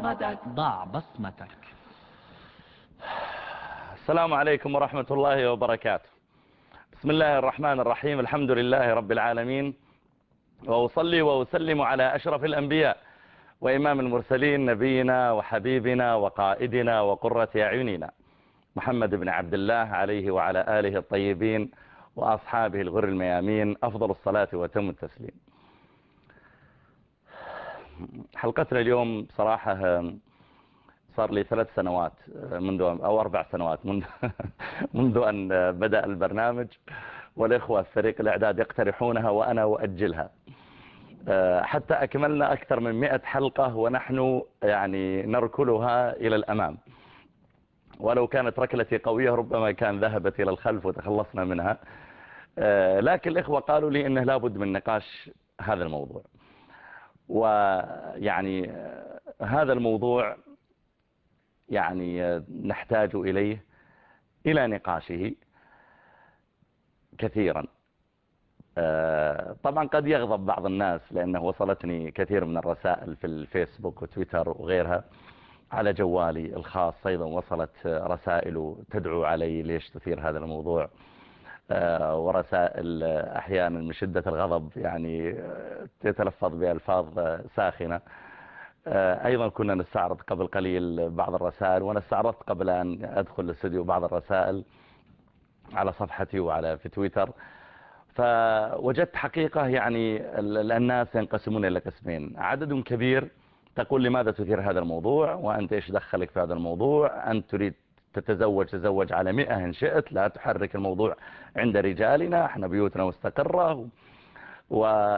بصمتك. ضع بصمتك. السلام عليكم ورحمة الله وبركاته. بسم الله الرحمن الرحيم. الحمد لله رب العالمين. وأصلي وأسلم على أشرف الأنبياء وإمام المرسلين نبينا وحبيبنا وقائدنا وقرة أعيننا. محمد بن عبد الله عليه وعلى آله الطيبين وأصحابه الغر الميامين. أفضل الصلاة وتم التسليم. حلقتنا اليوم بصراحة صار لي ثلاث سنوات منذ أو أربع سنوات منذ, منذ أن بدأ البرنامج والإخوة في فريق الإعداد يقترحونها وأنا أؤجلها. حتى أكملنا أكثر من مئة حلقة ونحن يعني نركلها إلى الأمام. ولو كانت ركلتي قوية ربما كان ذهبت إلى الخلف وتخلصنا منها. لكن الإخوة قالوا لي أنه لابد من نقاش هذا الموضوع. ويعني هذا الموضوع يعني نحتاج إليه إلى نقاشه كثيرا. طبعا قد يغضب بعض الناس لأنه وصلتني كثير من الرسائل في الفيسبوك وتويتر وغيرها على جوالي الخاص أيضا وصلت رسائل تدعو علي ليش تثير هذا الموضوع. ورسائل أحيانا من شدة الغضب يعني تتلفظ بألفاظ ساخنة. أيضا كنا نستعرض قبل قليل بعض الرسائل وأنا استعرضت قبل أن أدخل الاستوديو بعض الرسائل على صفحتي وعلى في تويتر. فوجدت حقيقة يعني الناس ينقسمون إلى قسمين. عدد كبير تقول لماذا تثير هذا الموضوع؟ وأنت إيش دخلك في هذا الموضوع؟ أنت تريد تتزوج تزوج على مئة إن شئت لا تحرك الموضوع عند رجالنا إحنا بيوتنا مستقرة. و...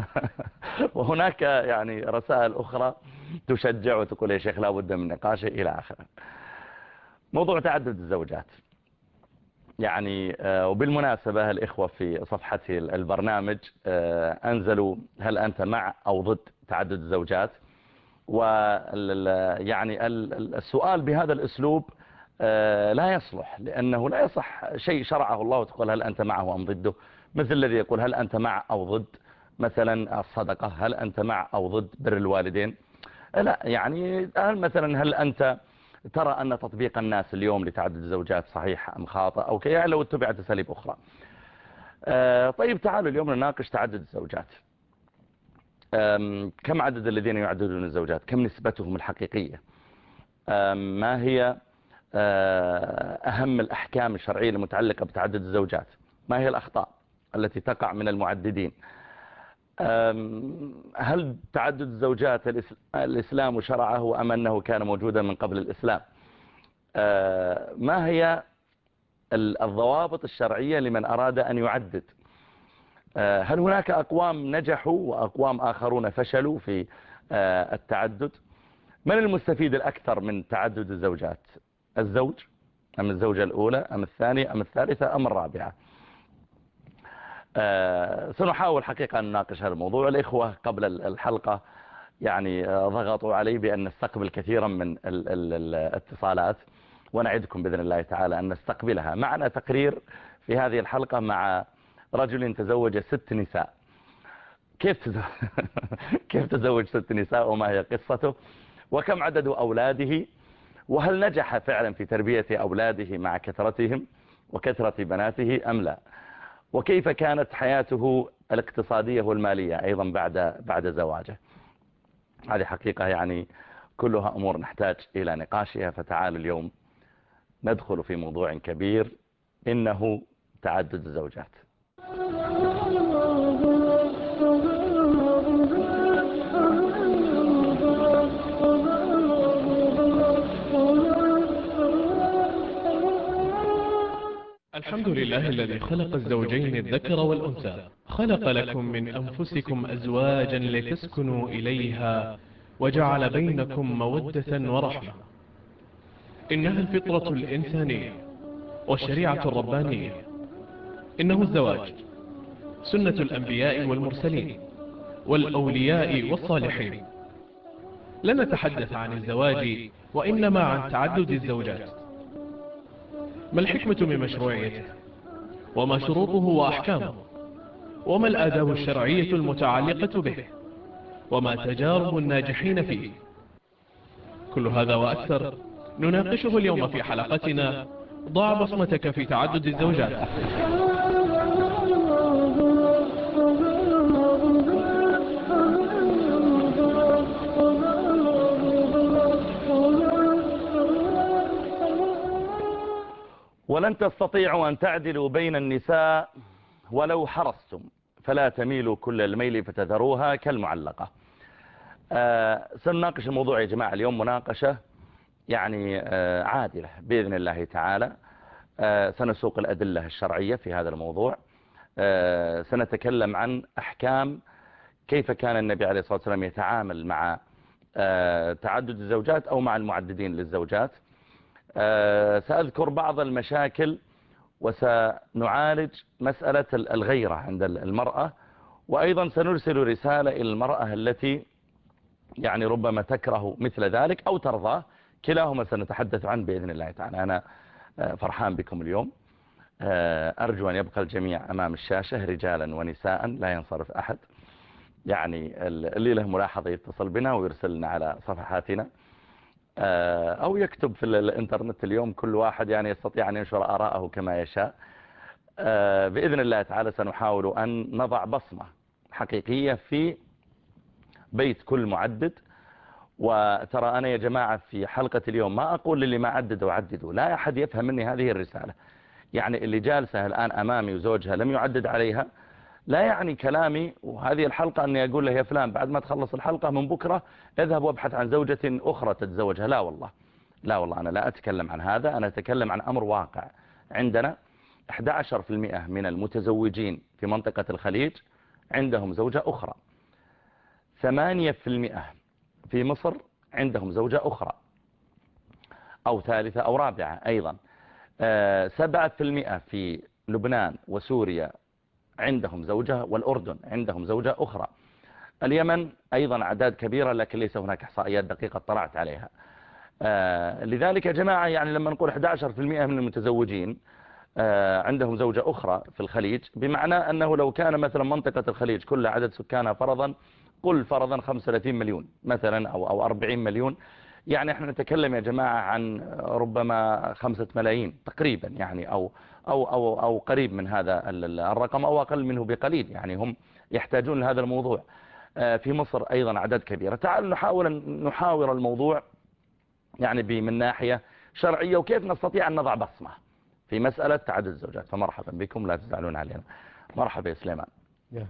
وهناك يعني رسائل أخرى تشجع وتقول يا شيخ لا بد من نقاشه إلى آخره. موضوع تعدد الزوجات. يعني وبالمناسبة الإخوة في صفحة البرنامج أنزلوا هل أنت مع أو ضد تعدد الزوجات؟ ويعني السؤال بهذا الأسلوب لا يصلح لأنه لا يصح شيء شرعه الله وتقول هل أنت معه أم ضده؟ مثل الذي يقول هل أنت مع أو ضد؟ مثلا الصدقة هل أنت مع أو ضد بر الوالدين؟ لا يعني هل مثلا هل أنت ترى أن تطبيق الناس اليوم لتعدد الزوجات صحيح أم خاطئ؟ أو كي يعني لو اتبعت أساليب أخرى. طيب تعالوا اليوم نناقش تعدد الزوجات. كم عدد الذين يعددون الزوجات؟ كم نسبتهم الحقيقية؟ ما هي أهم الأحكام الشرعية المتعلقة بتعدد الزوجات. ما هي الأخطاء التي تقع من المعددين؟ هل تعدد الزوجات الإسلام شرعه أم أنه كان موجودا من قبل الإسلام؟ ما هي الضوابط الشرعية لمن أراد أن يعدد؟ هل هناك أقوام نجحوا وأقوام آخرون فشلوا في التعدد؟ من المستفيد الأكثر من تعدد الزوجات؟ الزوج أم الزوجة الأولى أم الثانية أم الثالثة أم الرابعة. سنحاول حقيقة أن نناقش هذا الموضوع. الإخوة قبل الحلقة يعني ضغطوا علي بأن نستقبل كثيرا من الاتصالات ونعدكم بإذن الله تعالى أن نستقبلها. معنا تقرير في هذه الحلقة مع رجل تزوج ست نساء. كيف تزوج, كيف تزوج ست نساء وما هي قصته؟ وكم عدد أولاده؟ وهل نجح فعلا في تربية أولاده مع كثرتهم وكثرة بناته أم لا؟ وكيف كانت حياته الاقتصادية والمالية أيضا بعد بعد زواجه؟ هذه حقيقة يعني كلها أمور نحتاج إلى نقاشها فتعالوا اليوم ندخل في موضوع كبير إنه تعدد الزوجات. الحمد لله الذي خلق الزوجين الذكر والأنثى. خلق لكم من أنفسكم أزواجا لتسكنوا إليها وجعل بينكم مودة ورحمة. إنها الفطرة الإنسانية والشريعة الربانية. إنه الزواج. سنة الأنبياء والمرسلين والأولياء والصالحين. لن نتحدث عن الزواج وإنما عن تعدد الزوجات. ما الحكمة من مشروعيته وما شروطه وأحكامه؟ وما الآداب الشرعية المتعلقة به؟ وما تجارب الناجحين فيه؟ كل هذا وأكثر نناقشه اليوم في حلقتنا ضع بصمتك في تعدد الزوجات. ولن تستطيعوا أن تعدلوا بين النساء ولو حرصتم فلا تميلوا كل الميل فتذروها كالمعلقة. آه سنناقش الموضوع يا جماعة اليوم مناقشة يعني آه عادلة بإذن الله تعالى. آه سنسوق الأدلة الشرعية في هذا الموضوع. آه سنتكلم عن أحكام كيف كان النبي عليه الصلاة والسلام يتعامل مع آه تعدد الزوجات أو مع المعددين للزوجات. سأذكر بعض المشاكل وسنعالج مسألة الغيرة عند المرأة وأيضا سنرسل رسالة إلى المرأة التي يعني ربما تكره مثل ذلك أو ترضاه. كلاهما سنتحدث عنه بإذن الله تعالى. أنا فرحان بكم اليوم. أرجو أن يبقى الجميع أمام الشاشة رجالا ونساء لا ينصرف أحد. يعني اللي له ملاحظة يتصل بنا ويرسلنا على صفحاتنا. أو يكتب في الإنترنت اليوم كل واحد يعني يستطيع أن ينشر آراءه كما يشاء. بإذن الله تعالى سنحاول أن نضع بصمة حقيقية في بيت كل معدد. وترى أنا يا جماعة في حلقة اليوم ما أقول للي ما عددوا عددوا لا أحد يفهم مني هذه الرسالة. يعني اللي جالسة الآن أمامي وزوجها لم يعدد عليها لا يعني كلامي وهذه الحلقة أني أقول له يا فلان بعد ما تخلص الحلقة من بكرة اذهب وابحث عن زوجة أخرى تتزوجها. لا والله لا والله أنا لا أتكلم عن هذا أنا أتكلم عن أمر واقع. عندنا 11% من المتزوجين في منطقة الخليج عندهم زوجة أخرى. 8% في مصر عندهم زوجة أخرى. أو ثالثة أو رابعة أيضا. 7% في لبنان وسوريا عندهم زوجة والأردن عندهم زوجة أخرى. اليمن أيضا أعداد كبيرة لكن ليس هناك إحصائيات دقيقة طلعت عليها. آه لذلك يا جماعة يعني لما نقول 11% من المتزوجين آه عندهم زوجة أخرى في الخليج بمعنى أنه لو كان مثلا منطقة الخليج كل عدد سكانها فرضا قل فرضا 35 مليون مثلا أو 40 مليون يعني إحنا نتكلم يا جماعة عن ربما خمسة ملايين تقريبا يعني أو, أو, أو, أو قريب من هذا الرقم أو أقل منه بقليل يعني هم يحتاجون لهذا الموضوع. في مصر أيضا أعداد كبيرة تعالوا نحاول أن نحاور الموضوع يعني من ناحية شرعية وكيف نستطيع أن نضع بصمة في مسألة تعدد الزوجات. فمرحبا بكم لا تزعلون علينا. مرحبا يا سليمان.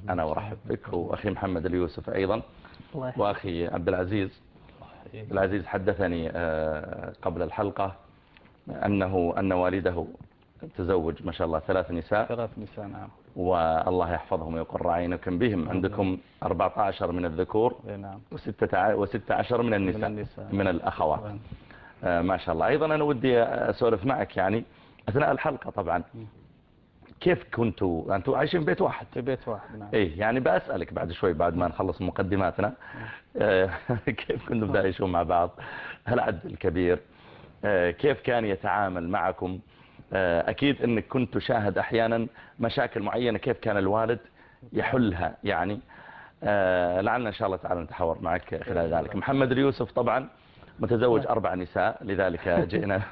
أنا أرحب بك وأخي محمد اليوسف أيضا. وأخي عبد العزيز. العزيز حدثني قبل الحلقة أنه أن والده تزوج ما شاء الله ثلاث نساء. ثلاث نساء نعم. والله يحفظهم ويقر عينكم بهم. عندكم 14 من الذكور نعم. و16 من النساء من, النساء. من الأخوات. ما شاء الله. أيضا أنا ودي أسولف معك يعني أثناء الحلقة طبعا. كيف كنتوا؟ أنتوا عايشين بيت واحد. في بيت واحد نعم. إيه يعني بأسألك بعد شوي بعد ما نخلص مقدماتنا. كيف كنتم تعيشون مع بعض؟ هل عد الكبير كيف كان يتعامل معكم؟ أكيد أنك كنت تشاهد أحيانا مشاكل معينة كيف كان الوالد يحلها يعني؟ لعلنا إن شاء الله تعالى نتحاور معك خلال ذلك. محمد اليوسف طبعا متزوج أربع نساء لذلك جئنا.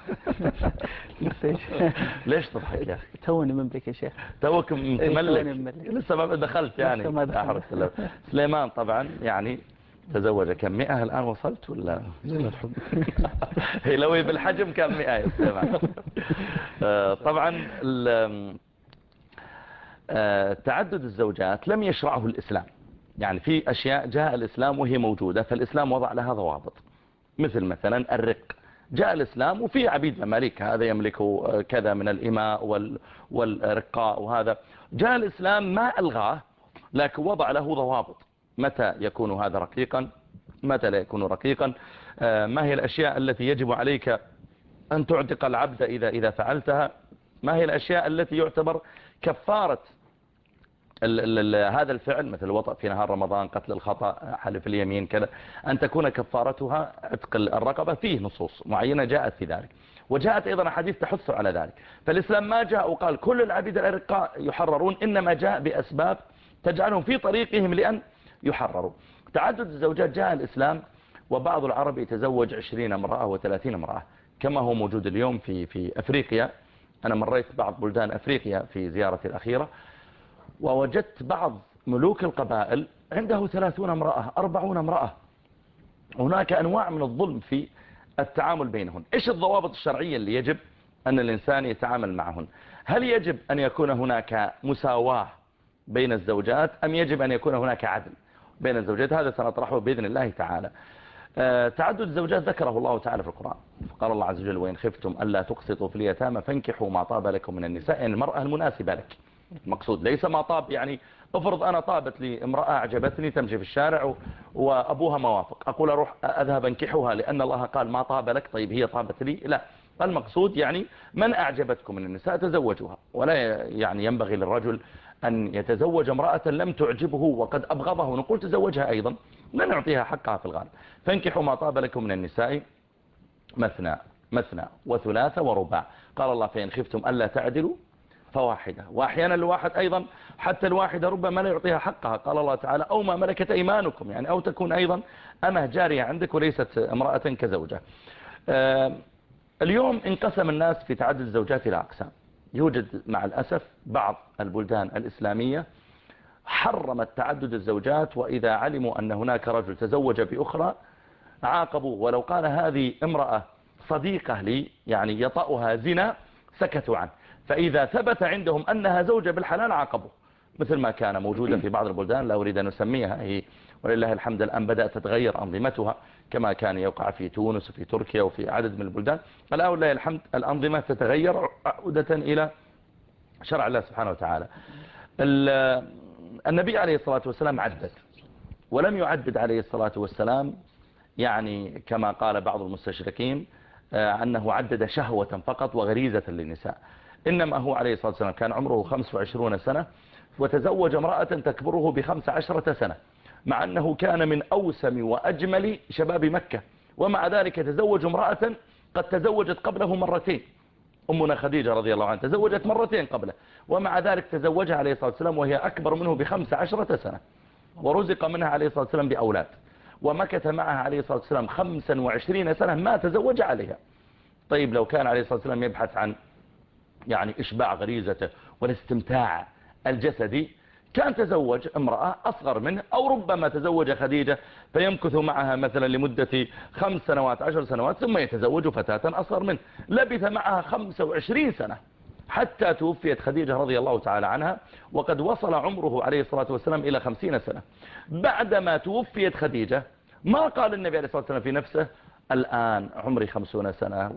ليش تضحك يا أخي؟ توني منبك يا شيخ. توك مملك. لسه ما دخلت يعني. ما دخلت. سليمان طبعا يعني تزوج كم؟ مئة؟ الآن وصلت ولا؟ هي لو بالحجم كان مئة يا سليمان. آه، طبعا ال- آه، تعدد الزوجات لم يشرعه الإسلام. يعني في أشياء جاء الإسلام وهي موجودة فالإسلام وضع لها ضوابط. مثل مثلا الرق. جاء الإسلام وفي عبيد مماليك هذا يملك كذا من الإماء وال- والرقاء وهذا. جاء الإسلام ما ألغاه لكن وضع له ضوابط. متى يكون هذا رقيقا؟ متى لا يكون رقيقا؟ آه، ما هي الأشياء التي يجب عليك أن تعتق العبد إذا, إذا فعلتها؟ ما هي الأشياء التي يعتبر كفارة ال ال ال هذا الفعل مثل الوطأ في نهار رمضان قتل الخطأ حلف اليمين كذا. أن تكون كفارتها عتق الرقبة فيه نصوص معينة جاءت في ذلك. وجاءت أيضا حديث تحث على ذلك. فالإسلام ما جاء وقال كل العبيد الأرقاء يحررون إنما جاء بأسباب تجعلهم في طريقهم لأن يحرروا. تعدد الزوجات جاء الإسلام وبعض العرب يتزوج 20 امرأة و30 امرأة. كما هو موجود اليوم في في أفريقيا. أنا مريت بعض بلدان أفريقيا في زيارتي الأخيرة. ووجدت بعض ملوك القبائل عنده 30 امرأة 40 امرأة. هناك أنواع من الظلم في التعامل بينهن. إيش الضوابط الشرعية اللي يجب أن الإنسان يتعامل معهن؟ هل يجب أن يكون هناك مساواة بين الزوجات أم يجب أن يكون هناك عدل بين الزوجات؟ هذا سنطرحه بإذن الله تعالى. آه، تعدد الزوجات ذكره الله تعالى في القرآن. قال الله عز وجل وإن خفتم ألا تقسطوا في اليتامى فانكحوا ما طاب لكم من النساء يعني المرأة المناسبة لك. المقصود ليس ما طاب يعني افرض أنا طابت لي امرأة أعجبتني تمشي في الشارع وأبوها موافق أقول أروح أذهب أنكحها لأن الله قال ما طاب لك طيب هي طابت لي؟ لا المقصود يعني من أعجبتكم من النساء تزوجوها ولا يعني ينبغي للرجل أن يتزوج امرأة لم تعجبه وقد أبغضه ونقول تزوجها أيضا لا نعطيها حقها في الغالب فانكحوا ما طاب لكم من النساء مثنى مثنى وثلاثة ورباع قال الله فإن خفتم ألا تعدلوا فواحدة. وأحيانا الواحد أيضا حتى الواحدة ربما لا يعطيها حقها. قال الله تعالى أو ما ملكت أيمانكم يعني أو تكون أيضا أمة جارية عندك وليست امرأة كزوجة. آه، اليوم انقسم الناس في تعدد الزوجات إلى أقسام. يوجد مع الأسف بعض البلدان الإسلامية حرمت تعدد الزوجات وإذا علموا أن هناك رجل تزوج بأخرى عاقبوا ولو قال هذه امرأة صديقة لي يعني يطأها زنا سكتوا عنه. فإذا ثبت عندهم أنها زوجة بالحلال عاقبوا مثل ما كان موجودا في بعض البلدان لا أريد أن نسميها هي ولله الحمد الآن بدأت تتغير أنظمتها كما كان يوقع في تونس وفي تركيا وفي عدد من البلدان. الآن ولله الحمد الأنظمة تتغير عودة إلى شرع الله سبحانه وتعالى. النبي عليه الصلاة والسلام عدد ولم يعدد عليه الصلاة والسلام يعني كما قال بعض المستشركين آه، أنه عدد شهوة فقط وغريزة للنساء. إنما هو عليه الصلاة والسلام كان عمره 25 سنة وتزوج امرأة تكبره بخمس عشرة سنة مع أنه كان من أوسم وأجمل شباب مكة ومع ذلك تزوج امرأة قد تزوجت قبله مرتين. أمنا خديجة رضي الله عنها تزوجت مرتين قبله ومع ذلك تزوجها عليه الصلاة والسلام وهي أكبر منه بخمس عشرة سنة ورزق منها عليه الصلاة والسلام بأولاد. ومكث معها عليه الصلاة والسلام خمسا وعشرين سنة ما تزوج عليها. طيب لو كان عليه الصلاة والسلام يبحث عن يعني إشباع غريزته والاستمتاع الجسدي كان تزوج امرأة أصغر منه أو ربما تزوج خديجة فيمكث معها مثلا لمدة خمس سنوات عشر سنوات ثم يتزوج فتاة أصغر منه. لبث معها خمسة وعشرين سنة حتى توفيت خديجة رضي الله تعالى عنها وقد وصل عمره عليه الصلاة والسلام إلى خمسين سنة. بعدما توفيت خديجة ما قال النبي عليه الصلاة والسلام في نفسه؟ الآن عمري خمسون سنة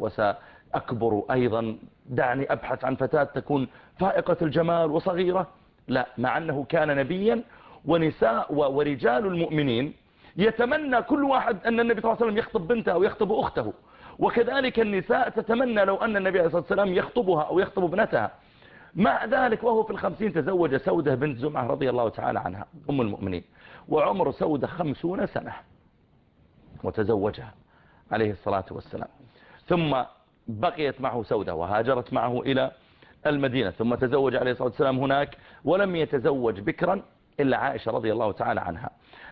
وسأكبر أيضا. دعني أبحث عن فتاة تكون فائقة الجمال وصغيرة. لا مع أنه كان نبيا ونساء ورجال المؤمنين. يتمنى كل واحد أن النبي صلى الله عليه وسلم يخطب بنته أو يخطب أخته. وكذلك النساء تتمنى لو أن النبي عليه الصلاة والسلام يخطبها أو يخطب ابنتها. مع ذلك وهو في الخمسين تزوج سودة بنت زمعة رضي الله تعالى عنها أم المؤمنين. وعمر سودة خمسون سنة وتزوجها عليه الصلاة والسلام. ثم بقيت معه سودة وهاجرت معه إلى المدينة ثم تزوج عليه الصلاة والسلام هناك ولم يتزوج بكرا إلا عائشة رضي الله تعالى عنها.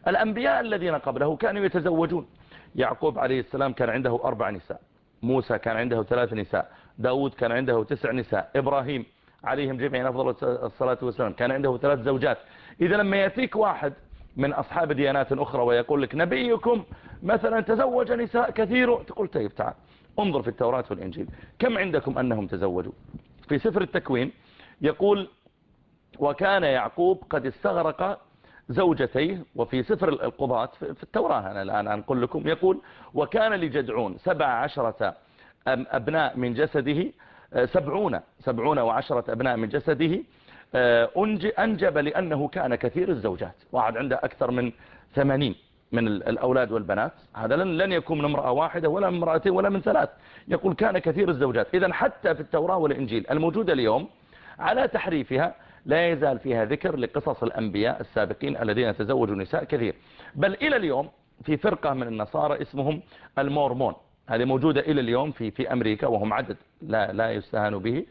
الأنبياء الذين قبله كانوا يتزوجون. يعقوب عليه السلام كان عنده أربع نساء موسى كان عنده ثلاث نساء داود كان عنده تسع نساء إبراهيم عليهم جميعا أفضل الصلاة والسلام كان عنده ثلاث زوجات. إذا لما يأتيك واحد من أصحاب ديانات أخرى ويقول لك نبيكم مثلا تزوج نساء كثير تقول طيب تعال. انظر في التوراة والإنجيل. كم عندكم أنهم تزوجوا؟ في سفر التكوين يقول وكان يعقوب قد استغرق زوجتيه وفي سفر القضاة في التوراة أنا الآن أنقل لكم يقول وكان لجدعون سبع عشرة أبناء من جسده آه، سبعون سبعون وعشرة أبناء من جسده آه، أنجب لأنه كان كثير الزوجات. واحد عنده أكثر من ثمانين. من الأولاد والبنات. هذا لن, يكون من امرأة واحدة ولا من امرأتين ولا من ثلاث. يقول كان كثير الزوجات. إذا حتى في التوراة والإنجيل الموجودة اليوم على تحريفها لا يزال فيها ذكر لقصص الأنبياء السابقين الذين تزوجوا نساء كثير. بل إلى اليوم في فرقة من النصارى اسمهم المورمون. هذه موجودة إلى اليوم في في أمريكا وهم عدد لا لا يستهان به.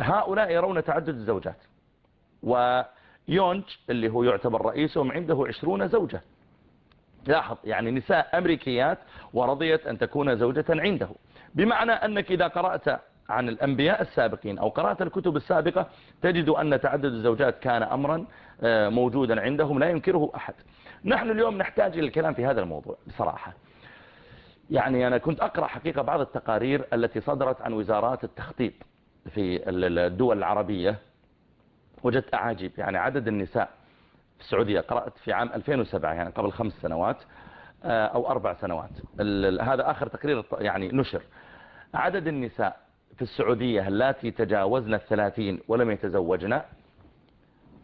هؤلاء يرون تعدد الزوجات. ويونج اللي هو يعتبر رئيسهم عنده عشرون زوجة. لاحظ يعني نساء أمريكيات ورضيت أن تكون زوجة عنده. بمعنى أنك إذا قرأت عن الأنبياء السابقين أو قرأت الكتب السابقة تجد أن تعدد الزوجات كان أمرا آه، موجودا عندهم لا ينكره أحد. نحن اليوم نحتاج إلى الكلام في هذا الموضوع بصراحة. يعني أنا كنت أقرأ حقيقة بعض التقارير التي صدرت عن وزارات التخطيط في الدول العربية وجدت أعاجيب. يعني عدد النساء السعودية قرأت في عام 2007 يعني قبل خمس سنوات آه، أو أربع سنوات. هذا آخر تقرير يعني نشر. عدد النساء في السعودية التي تجاوزن الثلاثين ولم يتزوجن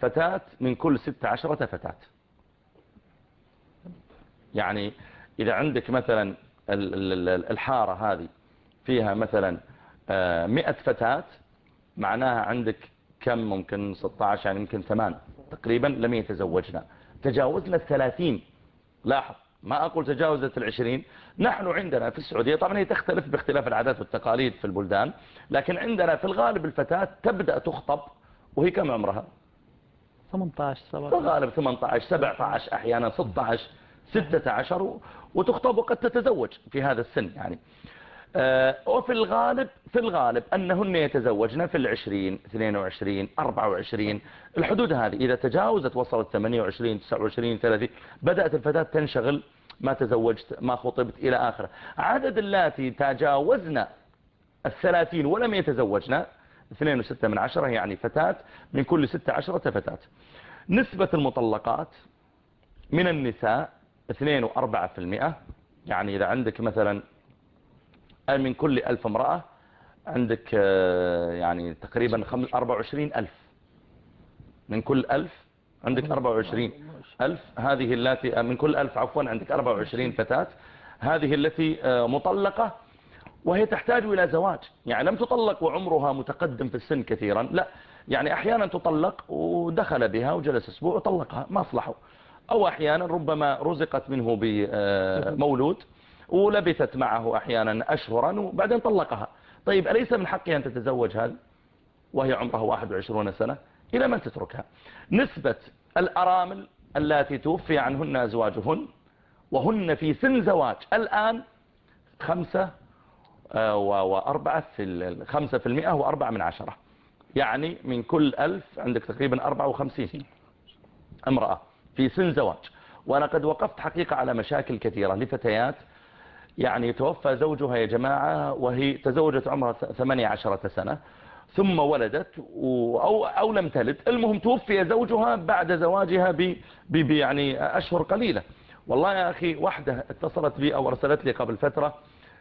فتاة من كل ست عشرة فتاة. يعني إذا عندك مثلا الحارة هذه فيها مثلا آه، مئة فتاة معناها عندك كم؟ ممكن 16 يعني يمكن ثمان. تقريبا لم يتزوجنا. تجاوزنا الثلاثين. لاحظ ما أقول تجاوزت العشرين. نحن عندنا في السعودية طبعا هي تختلف باختلاف العادات والتقاليد في البلدان لكن عندنا في الغالب الفتاة تبدأ تخطب وهي كم عمرها؟ 18 17 في الغالب 18 17 أحيانا 16 16 وتخطب وقد تتزوج في هذا السن يعني. وفي الغالب في الغالب أنهن يتزوجن في العشرين 22 24 الحدود هذه إذا تجاوزت وصلت 28 29 30 بدأت الفتاة تنشغل ما تزوجت ما خطبت إلى آخره. عدد اللاتي تجاوزن الثلاثين ولم يتزوجن 2.6 من عشرة يعني فتاة من كل 16 فتاة. نسبة المطلقات من النساء 2.4% يعني إذا عندك مثلا من كل ألف امرأة عندك آه، يعني تقريبا 24 ألف. من كل ألف عندك 24 ألف. هذه التي من كل ألف عفوا عندك 24 فتاة. هذه التي آه، مطلقة وهي تحتاج إلى زواج. يعني لم تطلق وعمرها متقدم في السن كثيرا. لا يعني أحيانا تطلق ودخل بها وجلس أسبوع وطلقها ما أصلحه أو أحيانا ربما رزقت منه بمولود ولبثت معه أحيانا أشهرا وبعدين طلقها. طيب أليس من حقها أن تتزوج هذا وهي عمرها 21 سنة إلى من تتركها؟ نسبة الأرامل التي توفي عنهن أزواجهن وهن في سن زواج الآن خمسة آه، وأربعة في الخمسة في المئة وأربعة من عشرة. يعني من كل ألف عندك تقريبا أربعة وخمسين امرأة في سن زواج. وأنا قد وقفت حقيقة على مشاكل كثيرة لفتيات يعني توفى زوجها يا جماعة وهي تزوجت عمرها 18 سنة ثم ولدت أو, أو لم تلد. المهم توفي زوجها بعد زواجها ب يعني أشهر قليلة. والله يا أخي واحدة اتصلت بي أو أرسلت لي قبل فترة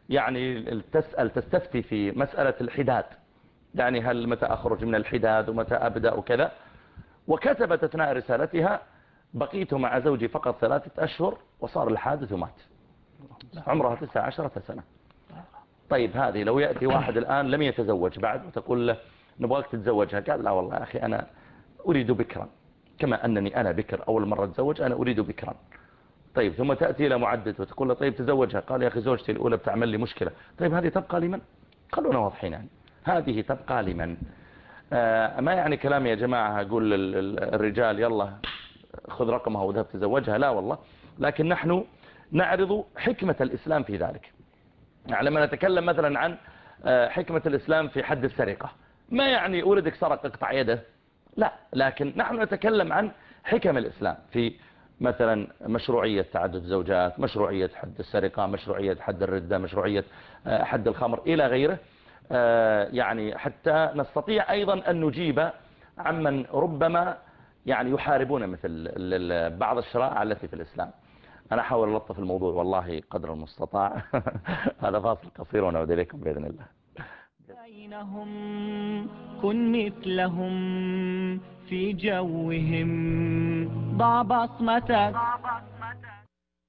يعني تسأل تستفتي في مسألة الحداد. يعني هل متى أخرج من الحداد ومتى أبدأ وكذا؟ وكتبت أثناء رسالتها بقيت مع زوجي فقط ثلاثة أشهر وصار الحادث ومات عمرها تسعة عشرة سنة. طيب هذه لو يأتي واحد الآن لم يتزوج بعد وتقول له نبغاك تتزوجها قال لا والله أخي أنا أريد بكرا. كما أنني أنا بكر أول مرة أتزوج أنا أريد بكرا. طيب ثم تأتي إلى معدد وتقول له طيب تزوجها. قال يا أخي زوجتي الأولى بتعمل لي مشكلة. طيب هذه تبقى لمن؟ خلونا واضحين يعني. هذه تبقى لمن؟ آه ما يعني كلام يا جماعة أقول الرجال يلا خذ رقمها وذهب تزوجها؟ لا والله. لكن نحن نعرض حكمة الإسلام في ذلك. يعني لما نتكلم مثلا عن آه، حكمة الإسلام في حد السرقة. ما يعني ولدك سرق اقطع يده؟ لا لكن نحن نتكلم عن حكم الإسلام في مثلا مشروعية تعدد زوجات مشروعية حد السرقة مشروعية حد الردة مشروعية آه، حد الخمر إلى غيره. آه، يعني حتى نستطيع أيضا أن نجيب عمن ربما يعني يحاربون مثل بعض الشرائع التي في الإسلام. أنا أحاول ألطف الموضوع والله قدر المستطاع. هذا فاصل قصير ونعود إليكم بإذن الله. بينهم كن مثلهم في جوهم. ضع بصمتك.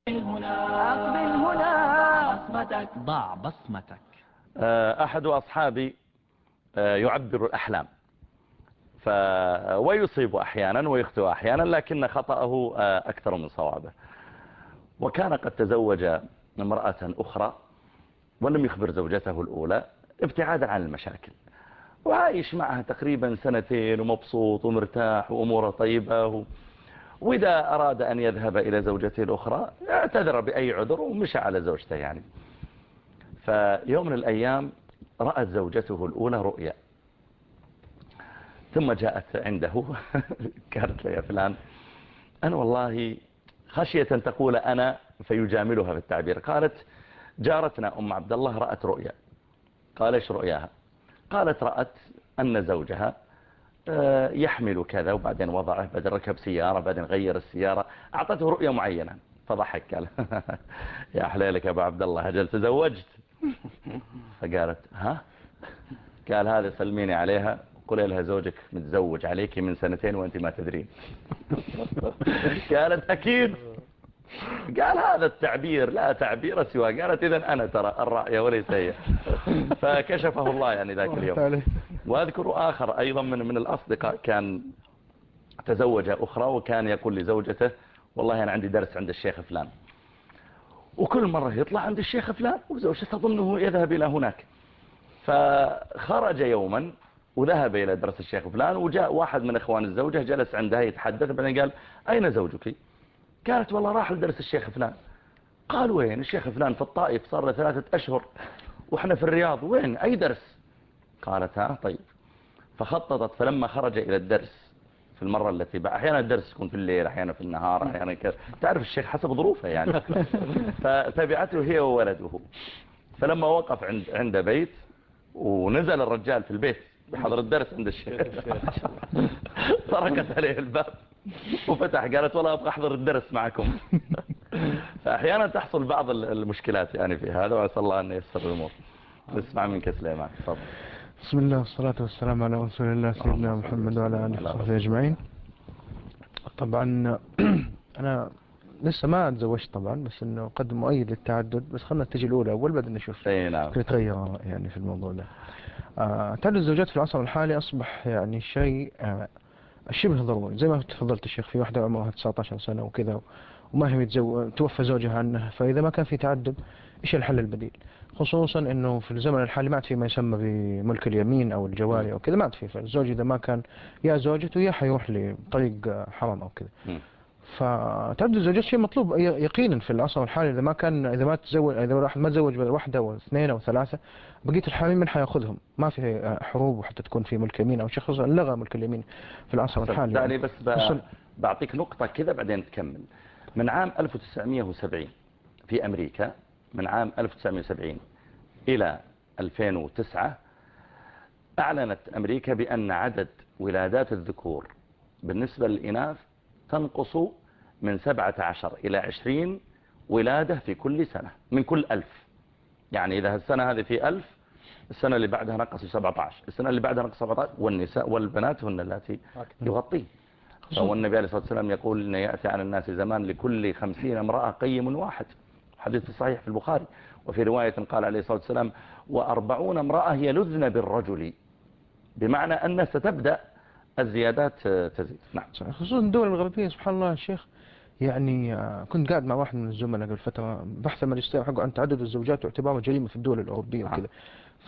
هنا. أقبل هنا. بصمتك. ضع بصمتك. آه، أحد أصحابي آه، يعبر الأحلام. ف... ويصيب أحيانا ويخطئ أحيانا لكن خطأه آه، أكثر من صوابه. وكان قد تزوج امرأة أخرى ولم يخبر زوجته الأولى ابتعادا عن المشاكل. وعايش معها تقريبا سنتين ومبسوط ومرتاح وأموره طيبة وإذا أراد أن يذهب إلى زوجته الأخرى اعتذر بأي عذر ومشى على زوجته يعني. فيوم من الأيام رأت زوجته الأولى رؤيا. ثم جاءت عنده. قالت له يا فلان أنا والله خشية تقول أنا فيجاملها في التعبير. قالت جارتنا أم عبد الله رأت رؤيا. قال إيش رؤياها؟ قالت رأت أن زوجها آه، يحمل كذا وبعدين وضعه بعدين ركب سيارة بعدين غير السيارة أعطته رؤية معينة. فضحك قال يا حليلك يا أبو عبد الله هجل تزوجت. فقالت ها؟ قال هذا سلميني عليها. قولي لها زوجك متزوج عليك من سنتين وأنت ما تدرين قالت أكيد. قال هذا التعبير لا تعبير سوى قالت إذا أنا ترى الرأي وليس هي. فكشفه الله يعني ذاك اليوم. وأذكر آخر أيضا من من الأصدقاء كان تزوج أخرى وكان يقول لزوجته والله أنا عندي درس عند الشيخ فلان. وكل مرة يطلع عند الشيخ فلان وزوجته تظنه يذهب إلى هناك. فخرج يوما وذهب إلى درس الشيخ فلان وجاء واحد من إخوان الزوجة جلس عندها يتحدث بعدين قال أين زوجك؟ قالت والله راح لدرس الشيخ فلان. قال وين؟ الشيخ فلان في الطائف صار له ثلاثة أشهر وإحنا في الرياض وين؟ أي درس؟ قالت ها طيب. فخططت فلما خرج إلى الدرس في المرة التي بقى أحيانا الدرس يكون في الليل أحيانا في النهار أحيانا كذا. تعرف الشيخ حسب ظروفه يعني. فتبعته هي وولده. فلما وقف عند عند بيت ونزل الرجال في البيت بحضر الدرس عند الشيخ. طرقت عليه الباب وفتح قالت والله أبغى أحضر الدرس معكم. فأحيانا تحصل بعض المشكلات يعني في هذا وأسأل الله أن يسر الأمور. نسمع منك سليمان تفضل. بسم الله والصلاة والسلام على رسول الله سيدنا محمد وعلى آله وصحبه أجمعين. طبعا أنا لسه ما تزوجت طبعا بس إنه قد مؤيد للتعدد بس خلنا تجي الأولى أول بعدين نشوف أي نعم. يتغير يعني في الموضوع ده. تعدد الزوجات في العصر الحالي أصبح يعني شيء آه شبه ضروري. زي ما تفضلت الشيخ في واحدة عمرها 19 سنة وكذا وما هي متزوج توفى زوجها عنها فإذا ما كان في تعدد إيش الحل البديل؟ خصوصا إنه في الزمن الحالي ما عاد في ما يسمى بملك اليمين أو الجواري أو كذا ما عاد في. فالزوج إذا ما كان يا زوجته يا حيروح لطريق حرام أو كذا. فتعدد الزوجات شيء مطلوب يقينا في العصر الحالي إذا ما كان إذا ما تزوج إذا واحد ما تزوج واحدة أو اثنين أو ثلاثة بقية الحامين من حيأخذهم. ما في حروب وحتى تكون في ملك يمين أو شخص لغى ملك اليمين في العصر الحالي. يعني بس بعطيك نقطة كذا بعدين تكمل. من عام 1970 في أمريكا من عام 1970 إلى 2009 أعلنت أمريكا بأن عدد ولادات الذكور بالنسبة للإناث تنقص من 17 إلى 20 ولادة في كل سنة من كل ألف. يعني إذا السنة هذه في ألف السنة اللي بعدها نقص 17 السنة اللي بعدها نقص 17 والنساء والبنات هن التي يغطين والنبي عليه الصلاة والسلام يقول أن يأتي على الناس زمان لكل خمسين امرأة قيم واحد. حديث صحيح في البخاري. وفي رواية قال عليه الصلاة والسلام وأربعون امرأة يلذن بالرجل. بمعنى أن ستبدأ الزيادات تزيد. نعم خصوصا الدول الغربية سبحان الله الشيخ يعني آه، كنت قاعد مع واحد من الزملاء قبل فترة بحث الماجستير حقه عن تعدد الزوجات واعتباره جريمة في الدول الأوروبية نعم. وكذا.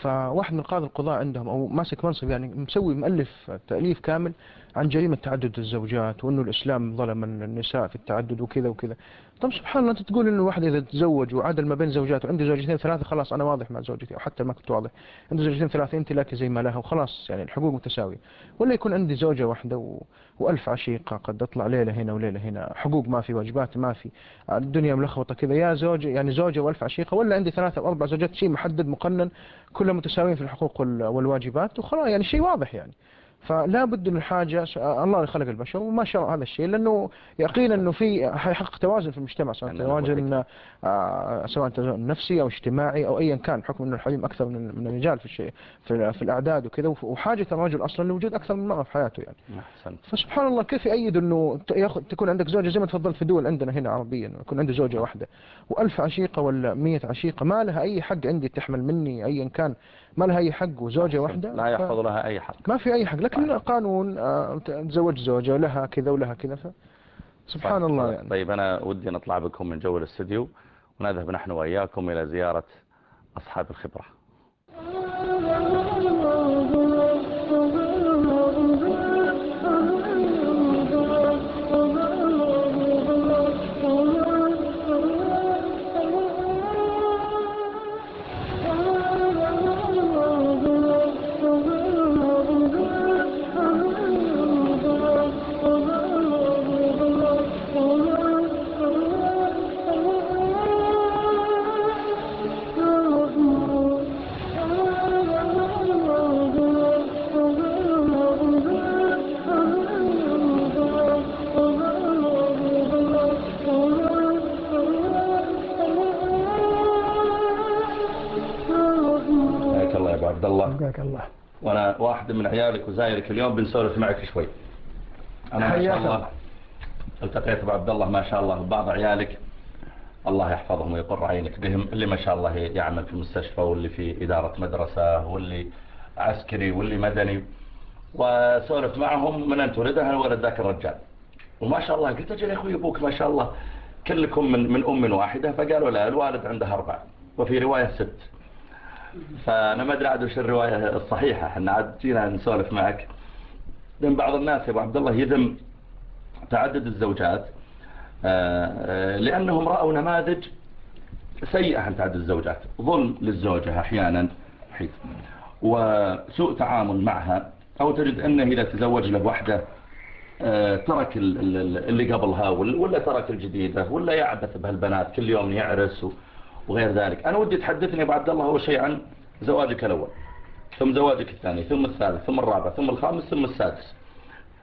فواحد من قاضي القضاء عندهم أو ماسك منصب يعني مسوي مؤلف تأليف كامل عن جريمة تعدد الزوجات وأنه الإسلام ظلم النساء في التعدد وكذا وكذا. طب سبحان الله أنت تقول إنه واحد إذا تزوج وعدل ما بين زوجاته عنده زوجتين ثلاثة خلاص أنا واضح مع زوجتي أو حتى ما كنت واضح. عنده زوجتين ثلاثة أنت لك زي ما لها وخلاص يعني الحقوق متساوية. ولا يكون عندي زوجة واحدة و... وألف عشيقة قد أطلع ليلة هنا وليلة هنا حقوق ما في واجبات ما في الدنيا ملخبطة كذا. يا زوجة يعني زوجة وألف عشيقة ولا عندي ثلاثة أو أربع زوجات شيء محدد مقنن كلهم متساويين في الحقوق والواجبات وخلاص يعني شيء واضح يعني. فلا بد من الحاجة الله خلق البشر وما شرع هذا الشيء لأنه يقين أنه في حيحقق توازن في المجتمع سواء توازن آه، سواء توازن نفسي أو اجتماعي أو أيا كان بحكم أنه الحريم أكثر من الرجال في الشيء في, في الأعداد وكذا وحاجة الرجل أصلا لوجود أكثر من مرة في حياته يعني. فسبحان الله كيف يأيد أنه ياخذ تكون عندك زوجة زي ما تفضلت في دول عندنا هنا عربيا يكون عندي زوجة واحدة وألف عشيقة ولا مية عشيقة ما لها أي حق عندي تحمل مني أيا كان. ما لها أي حق وزوجة واحدة؟ لا يحفظ لها أي حق. ما في أي حق لكن قانون آه، تزوج زوجة لها كذا ولها كذا سبحان طيب الله يعني. طيب أنا ودي نطلع بكم من جو الاستديو ونذهب نحن وإياكم إلى زيارة أصحاب الخبرة. واحد من عيالك وزايرك اليوم بنسولف معك شوي. أنا ما شاء الله. التقيت بعبد الله ما شاء الله ببعض عيالك. الله يحفظهم ويقر عينك بهم اللي ما شاء الله يعمل في المستشفى واللي في إدارة مدرسة واللي عسكري واللي مدني. وسولف معهم من أن تريدها الولد ذاك الرجال. وما شاء الله قلت أجل يا أخوي أبوك ما شاء الله كلكم من, من أم واحدة. فقالوا لا الوالد عنده أربع وفي رواية ست. فأنا ما أدري عاد وش الرواية الصحيحة. إحنا عاد جينا نسولف معك. لأن بعض الناس يا أبو عبد الله يذم تعدد الزوجات. آه، آه، لأنهم رأوا نماذج سيئة عن تعدد الزوجات. ظلم للزوجة أحيانا. حيث وسوء تعامل معها. أو تجد أنه إذا تزوج له واحدة آه، ترك ال- ال- ال- اللي قبلها ولا ترك الجديدة ولا يعبث بهالبنات كل يوم يعرس وغير ذلك. أنا ودي تحدثني أبو عبد الله أول شيء عن زواجك الأول ثم زواجك الثاني ثم الثالث ثم الرابع ثم الخامس ثم السادس.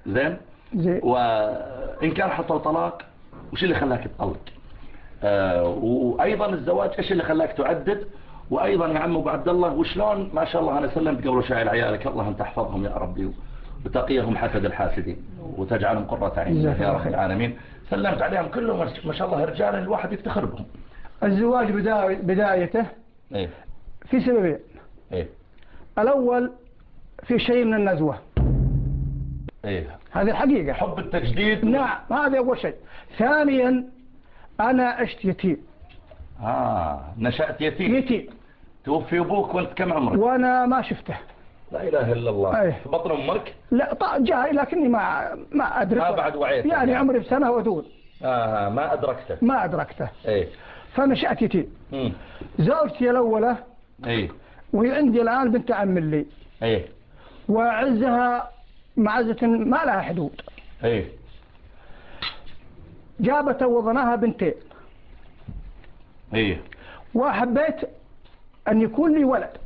زين؟ زين. وإن كان حصل طلاق وش اللي خلاك تطلق؟ آه وأيضا الزواج إيش اللي خلاك تعدد؟ وأيضا يا عم أبو عبد الله وشلون ما شاء الله أنا سلمت قبل شوي لعيالك الله أن تحفظهم يا ربي وتقيهم حسد الحاسدين وتجعلهم قرة عين يا رب. العالمين. سلمت عليهم كلهم ما شاء الله رجال الواحد يفتخر بهم. الزواج بدايته إيه. في سببين. إيه. الأول في شيء من النزوة. إيه. هذه الحقيقة. حب التجديد. نعم هذا أول شيء ثانيا أنا عشت يتيم. آه نشأت يتيم. يتيم. توفي أبوك وأنت كم عمرك؟ وأنا ما شفته. لا إله إلا الله. أيه. في بطن أمك؟ لا جاء لكني ما ما أدرك. ما بعد وعيت يعني يعني. عمري بسنة ودون آه ما أدركته. ما أدركته. إيه. مم. زوجتي الأولى إيه وهي عندي الآن بنت عم لي. إيه وعزها معزة ما لها حدود. إيه جابت وظناها بنتين. إيه وحبيت أن يكون لي ولد.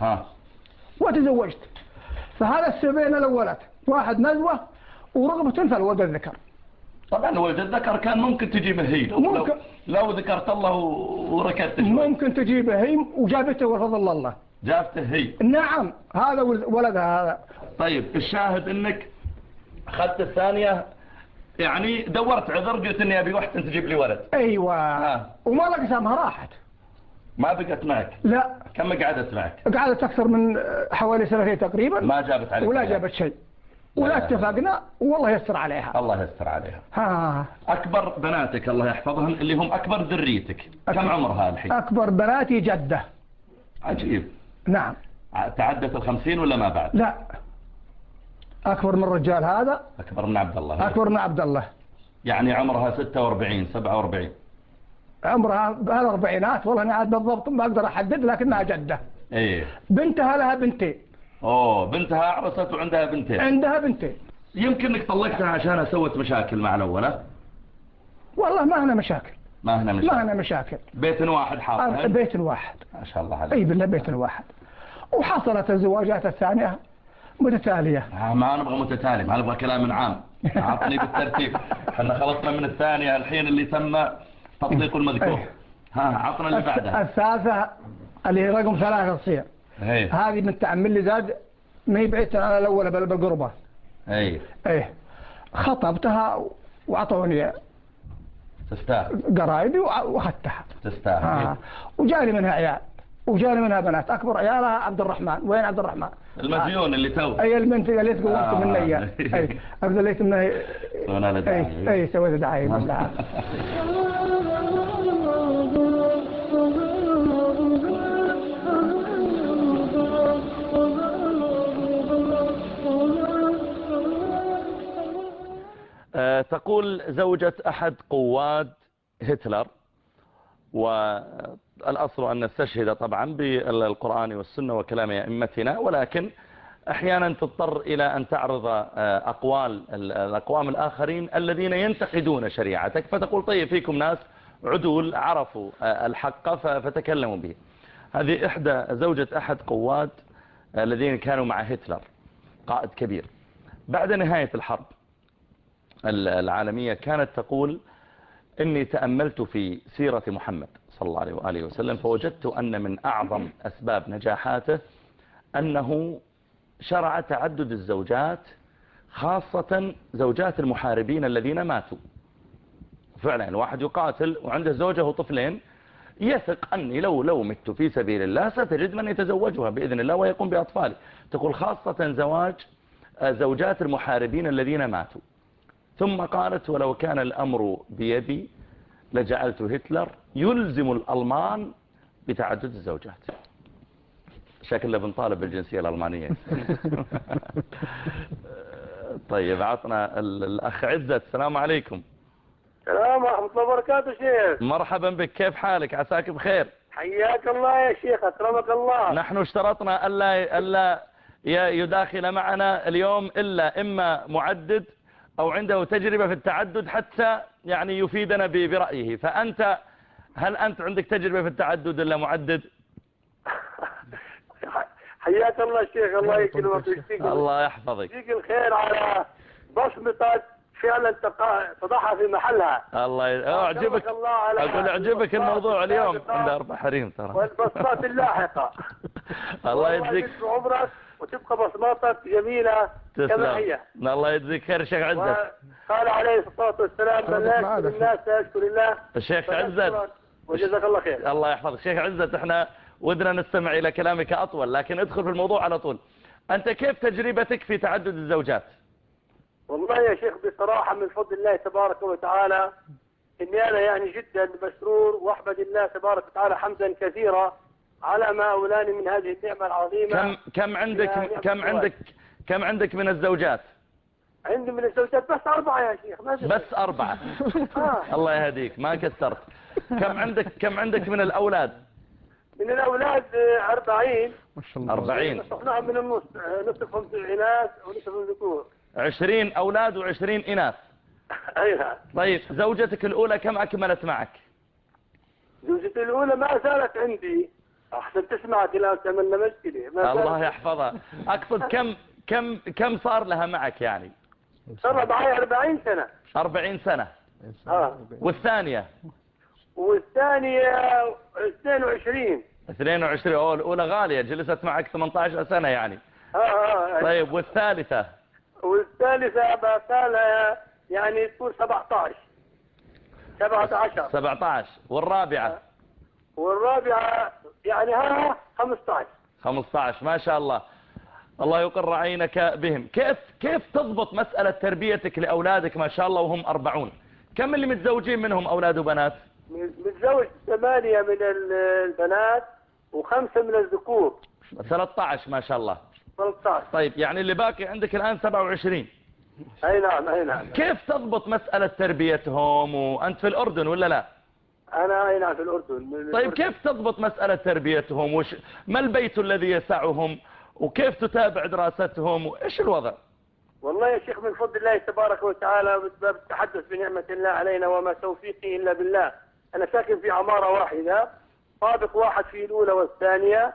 ها. وتزوجت. فهذا السببين الأولات واحد نزوة ورغبة في الولد الذكر. طبعا ولد الذكر كان ممكن تجيبه هي لو, ممكن. لو, لو ذكرت الله وركدت ممكن تجيبه هي وجابته والفضل الله. جابته هي نعم هذا ول- ولدها هذا. طيب الشاهد إنك أخذت الثانية. يعني دورت عذر قلت إني أبي واحدة تجيب لي ولد. أيوة. آه. وما لقى سامها راحت. ما بقت معك. لا. كم قعدت معك؟ قعدت أكثر من حوالي سنتين تقريبا. ما جابت عليك ولا. جابت شيء. ولا اتفقنا والله يسر عليها. الله يستر عليها. ها. أكبر بناتك الله يحفظهم اللي هم أكبر ذريتك. كم أكبر. عمرها الحين؟ أكبر بناتي جدة. عجيب. نعم. تعدت الخمسين ولا ما بعد؟ لا. أكبر من الرجال هذا؟ أكبر من عبد الله. أكبر من عبد الله. يعني عمرها 46 47 عمرها بهالأربعينات والله أنا عاد بالضبط ما أقدر أحدد لكنها جدة. إيه. بنتها لها بنتين. أوه بنتها عرست وعندها بنتين. عندها بنتين. يمكن إنك طلقتها عشانها سوت مشاكل مع الاولى والله ما هنا مشاكل. ما هنا ما مشاكل هنا مشاكل. بيت واحد حاطها بيت واحد. ما شاء الله عليك. أي بالله بيت واحد. وحصلت الزواجات الثانية متتالية. آه، ما نبغى متتالي ما نبغى كلام عام. عطني بالترتيب. إحنا خلصنا من الثانية الحين اللي تم تطليق المذكور. أيه. ها عطنا اللي بعدها. الثالثة اللي هي رقم ثلاثة تصير. هذه بنت عم اللي زاد ما هي بعيدة عن الأولى بل بالقربة. إيه إيه. خطبتها وعطوني تستاهل. قرايبي وأخذتها. تستاهل. آه. إيه. وجاني منها عيال. وجاني منها بنات. أكبر عيالها عبد الرحمن. وين عبد الرحمن؟ المديون اللي تو. اي البنت اللي تقولت. منها اياه اي وأنا له داعي. اي اي سويت دعاية. تقول زوجة أحد قواد هتلر والأصل أن نستشهد طبعا بالقرآن والسنة وكلام أئمتنا ولكن أحيانا تضطر إلى أن تعرض آه، أقوال ال- الأقوام الآخرين الذين ينتقدون شريعتك فتقول طيب فيكم ناس عدول عرفوا آه، الحق فتكلموا به. هذه إحدى زوجة أحد قواد آه، الذين كانوا مع هتلر قائد كبير. بعد نهاية الحرب العالمية كانت تقول إني تأملت في سيرة محمد صلى الله عليه وآله وسلم فوجدت أن من أعظم أسباب نجاحاته أنه شرع تعدد الزوجات خاصة زوجات المحاربين الذين ماتوا. فعلا الواحد يقاتل وعنده زوجة وطفلين يثق أني لو لو مت في سبيل الله ستجد من يتزوجها بإذن الله ويقوم بأطفالي تقول خاصة زواج آه، زوجات المحاربين الذين ماتوا. ثم قالت ولو كان الأمر بيدي لجعلت هتلر يلزم الألمان بتعدد الزوجات. شكله بنطالب بالجنسية الألمانية. طيب عطنا ال- الأخ عزت السلام عليكم. السلام ورحمة الله وبركاته شيخ. مرحبا بك كيف حالك؟ عساك بخير. حياك الله يا شيخ أكرمك الله. نحن اشترطنا ألا, ألا يداخل معنا اليوم إلا إما معدد أو عنده تجربة في التعدد حتى يعني يفيدنا برأيه. فأنت هل أنت عندك تجربة في التعدد إلا معدد؟ حياك الله يا شيخ الله يكرمك ويجزيك الله يحفظك. يجزيك الخير على بصمتك. فعلا تقع- تضعها في محلها. الله ي... أعجبك أكرمك الله على أقول أعجبك الموضوع اليوم عند أربع حريم ترى. والبصمات اللاحقة. الله يجزيك. يجزيك عمرك. وتبقى بصماتك جميلة كما هي. تسلم الله يجزيك خير الشيخ عزت. وقال عليه الصلاة والسلام من لا يشكر الناس لا يشكر الله. الشيخ عزت. وجزاك الله خير. الله يحفظك. شيخ عزت إحنا ودنا نستمع إلى كلامك أطول لكن ادخل في الموضوع على طول. أنت كيف تجربتك في تعدد الزوجات؟ والله يا شيخ بصراحة من فضل الله تبارك وتعالى إني أنا يعني جدا مسرور وأحمد الله تبارك وتعالى حمدا كثيرا على ما أولاني من هذه النعمة العظيمة كم كم عندك نعم كم الزواج. عندك كم عندك من الزوجات؟ عندي من الزوجات بس أربعة يا شيخ ما. بس أربعة. آه. الله يهديك ما كثرت كم عندك كم عندك من الأولاد؟ من الأولاد آه، أربعين. ما شاء الله. أربعين. نصفناهم من النص آه، نصفهم إناث ونصفهم ذكور عشرين أولاد وعشرين إناث. أيها طيب زوجتك الأولى كم أكملت معك؟ زوجتي الأولى ما زالت عندي. أحسن تسمع كلام تعملنا مشكلة ما زالت الله يحفظها. أقصد كم كم كم صار لها معك يعني؟ صار معي 40 سنة. أربعين سنة. آه. والثانية؟ والثانية 22 22 أوه الأولى غالية جلست معك 18 سنة يعني. آه آه طيب والثالثة؟ والثالثة بقى لها يعني تكون 17 17 17 والرابعة؟ والرابعة يعني ها 15 15 ما شاء الله. الله يقر عينك بهم. كيف كيف تضبط مسألة تربيتك لأولادك ما شاء الله وهم أربعون؟ كم اللي متزوجين منهم أولاد وبنات؟ متزوج ثمانية من ال- البنات وخمسة من الذكور. 13 ما شاء الله. 13 طيب يعني اللي باقي عندك الآن 27 أي نعم أي نعم. كيف تضبط مسألة تربيتهم؟ وأنت في الأردن ولا لا؟ أنا اي نعم في الأردن من طيب الأردن. كيف تضبط مسألة تربيتهم؟ وش ما البيت الذي يسعهم؟ وكيف تتابع دراستهم؟ وإيش الوضع؟ والله يا شيخ من فضل الله تبارك وتعالى بسبب التحدث بنعمة الله علينا وما توفيقي إلا بالله. أنا ساكن في عمارة واحدة طابق واحد في الأولى والثانية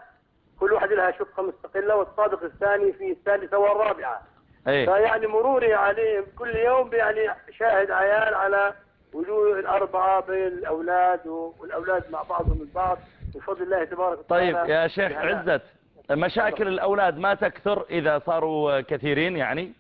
كل واحد لها شقة مستقلة والطابق الثاني في الثالثة والرابعة. إيه. فيعني مروري عليهم كل يوم يعني شاهد عيان على وجوه الأربعة بين الأولاد والأولاد مع بعضهم البعض بفضل الله تبارك وتعالى. طيب يا شيخ يعني عزت مشاكل الأولاد ما تكثر إذا صاروا كثيرين يعني؟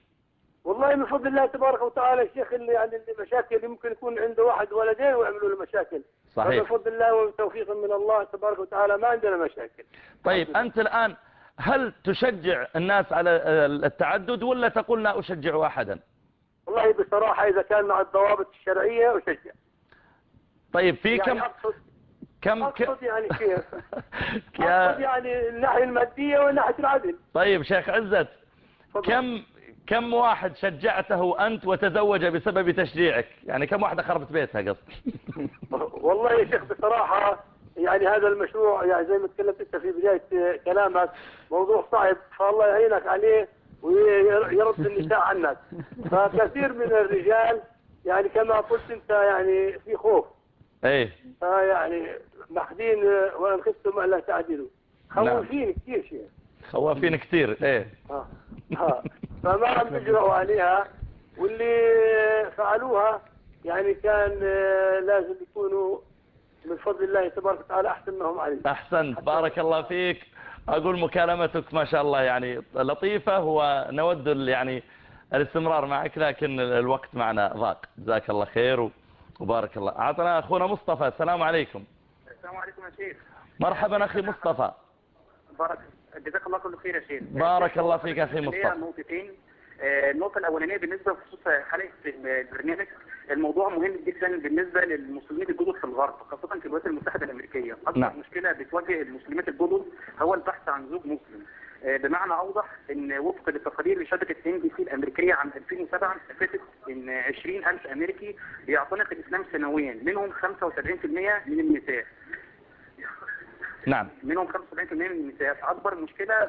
والله من فضل الله تبارك وتعالى الشيخ اللي يعني المشاكل اللي ممكن يكون عنده واحد ولدين ويعملوا له مشاكل. صحيح. بفضل الله وتوفيق من الله تبارك وتعالى ما عندنا مشاكل. طيب أنت الآن هل تشجع الناس على التعدد ولا تقول لا أشجع أحدا؟ والله بصراحة إذا كان مع الضوابط الشرعية أشجع. طيب في يعني كم أقصد كم أقصد يعني كيف أقصد يعني الناحية المادية والناحية العدل. طيب شيخ عزت. كم كم واحد شجعته أنت وتزوج بسبب تشجيعك؟ يعني كم واحدة خربت بيتها قصد والله يا شيخ بصراحة يعني هذا المشروع يعني زي ما تكلمت أنت في بداية كلامك موضوع صعب فالله يعينك عليه. ويرد النساء عنك فكثير من الرجال يعني كما قلت انت يعني في خوف. إيه. فيعني ماخذين وان خفتم ألا تعدلوا. خوفين كثير شيء خوافين كثير إيه. ها ها فما عم يجرؤوا عليها. واللي فعلوها يعني كان آه، لازم يكونوا من فضل الله تبارك وتعالى أحسن منهم علي أحسنت. بارك الله فيك. أقول مكالمتك ما شاء الله يعني لطيفة ونود يعني الاستمرار معك لكن الوقت معنا ضاق. جزاك الله خير وبارك الله. أعطنا أخونا مصطفى. السلام عليكم. السلام عليكم يا شيخ. مرحبا أخي مصطفى. بارك جزاك الله كل خير يا شيخ. بارك الله فيك أخي مصطفى. نقطتين آه، النقطة الأولانية بالنسبة بخصوص حلقة البرنامج. الموضوع مهم جدا بالنسبة للمسلمين الجدد في الغرب خاصة في الولايات المتحدة الأمريكية. أكبر نعم. مشكلة بتواجه المسلمين الجدد هو البحث عن زوج مسلم. آه، بمعنى أوضح إن وفق لتقارير لشبكة إن بي سي الأمريكية عام 2007 اثبتت إن 20000 أمريكي بيعتنق الإسلام سنويا منهم 75% من النساء. نعم. منهم 75% من النساء أكبر مشكلة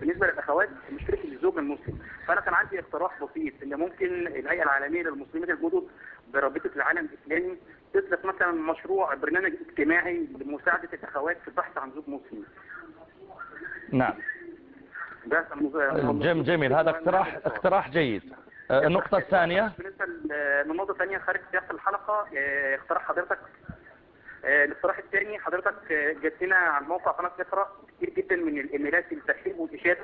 بالنسبة للأخوات مشكلة الزوج المسلم. فأنا كان عندي اقتراح بسيط ان ممكن الهيئة العالمية للمسلمين الجدد برابطة العالم الإسلامي تطلق مثلا مشروع برنامج اجتماعي لمساعدة الأخوات في البحث عن زوج مسلم. نعم. جم جميل هذا اقتراح اقتراح جيد. النقطة الثانية؟ بالنسبة ل- للنقطه الثانية خارج سياق الحلقة آه، اقتراح حضرتك. الاقتراح الثاني حضرتك آه، جات لنا على موقع قناة اقرا كتير جدا من الإيميلات الترحيب والاشاده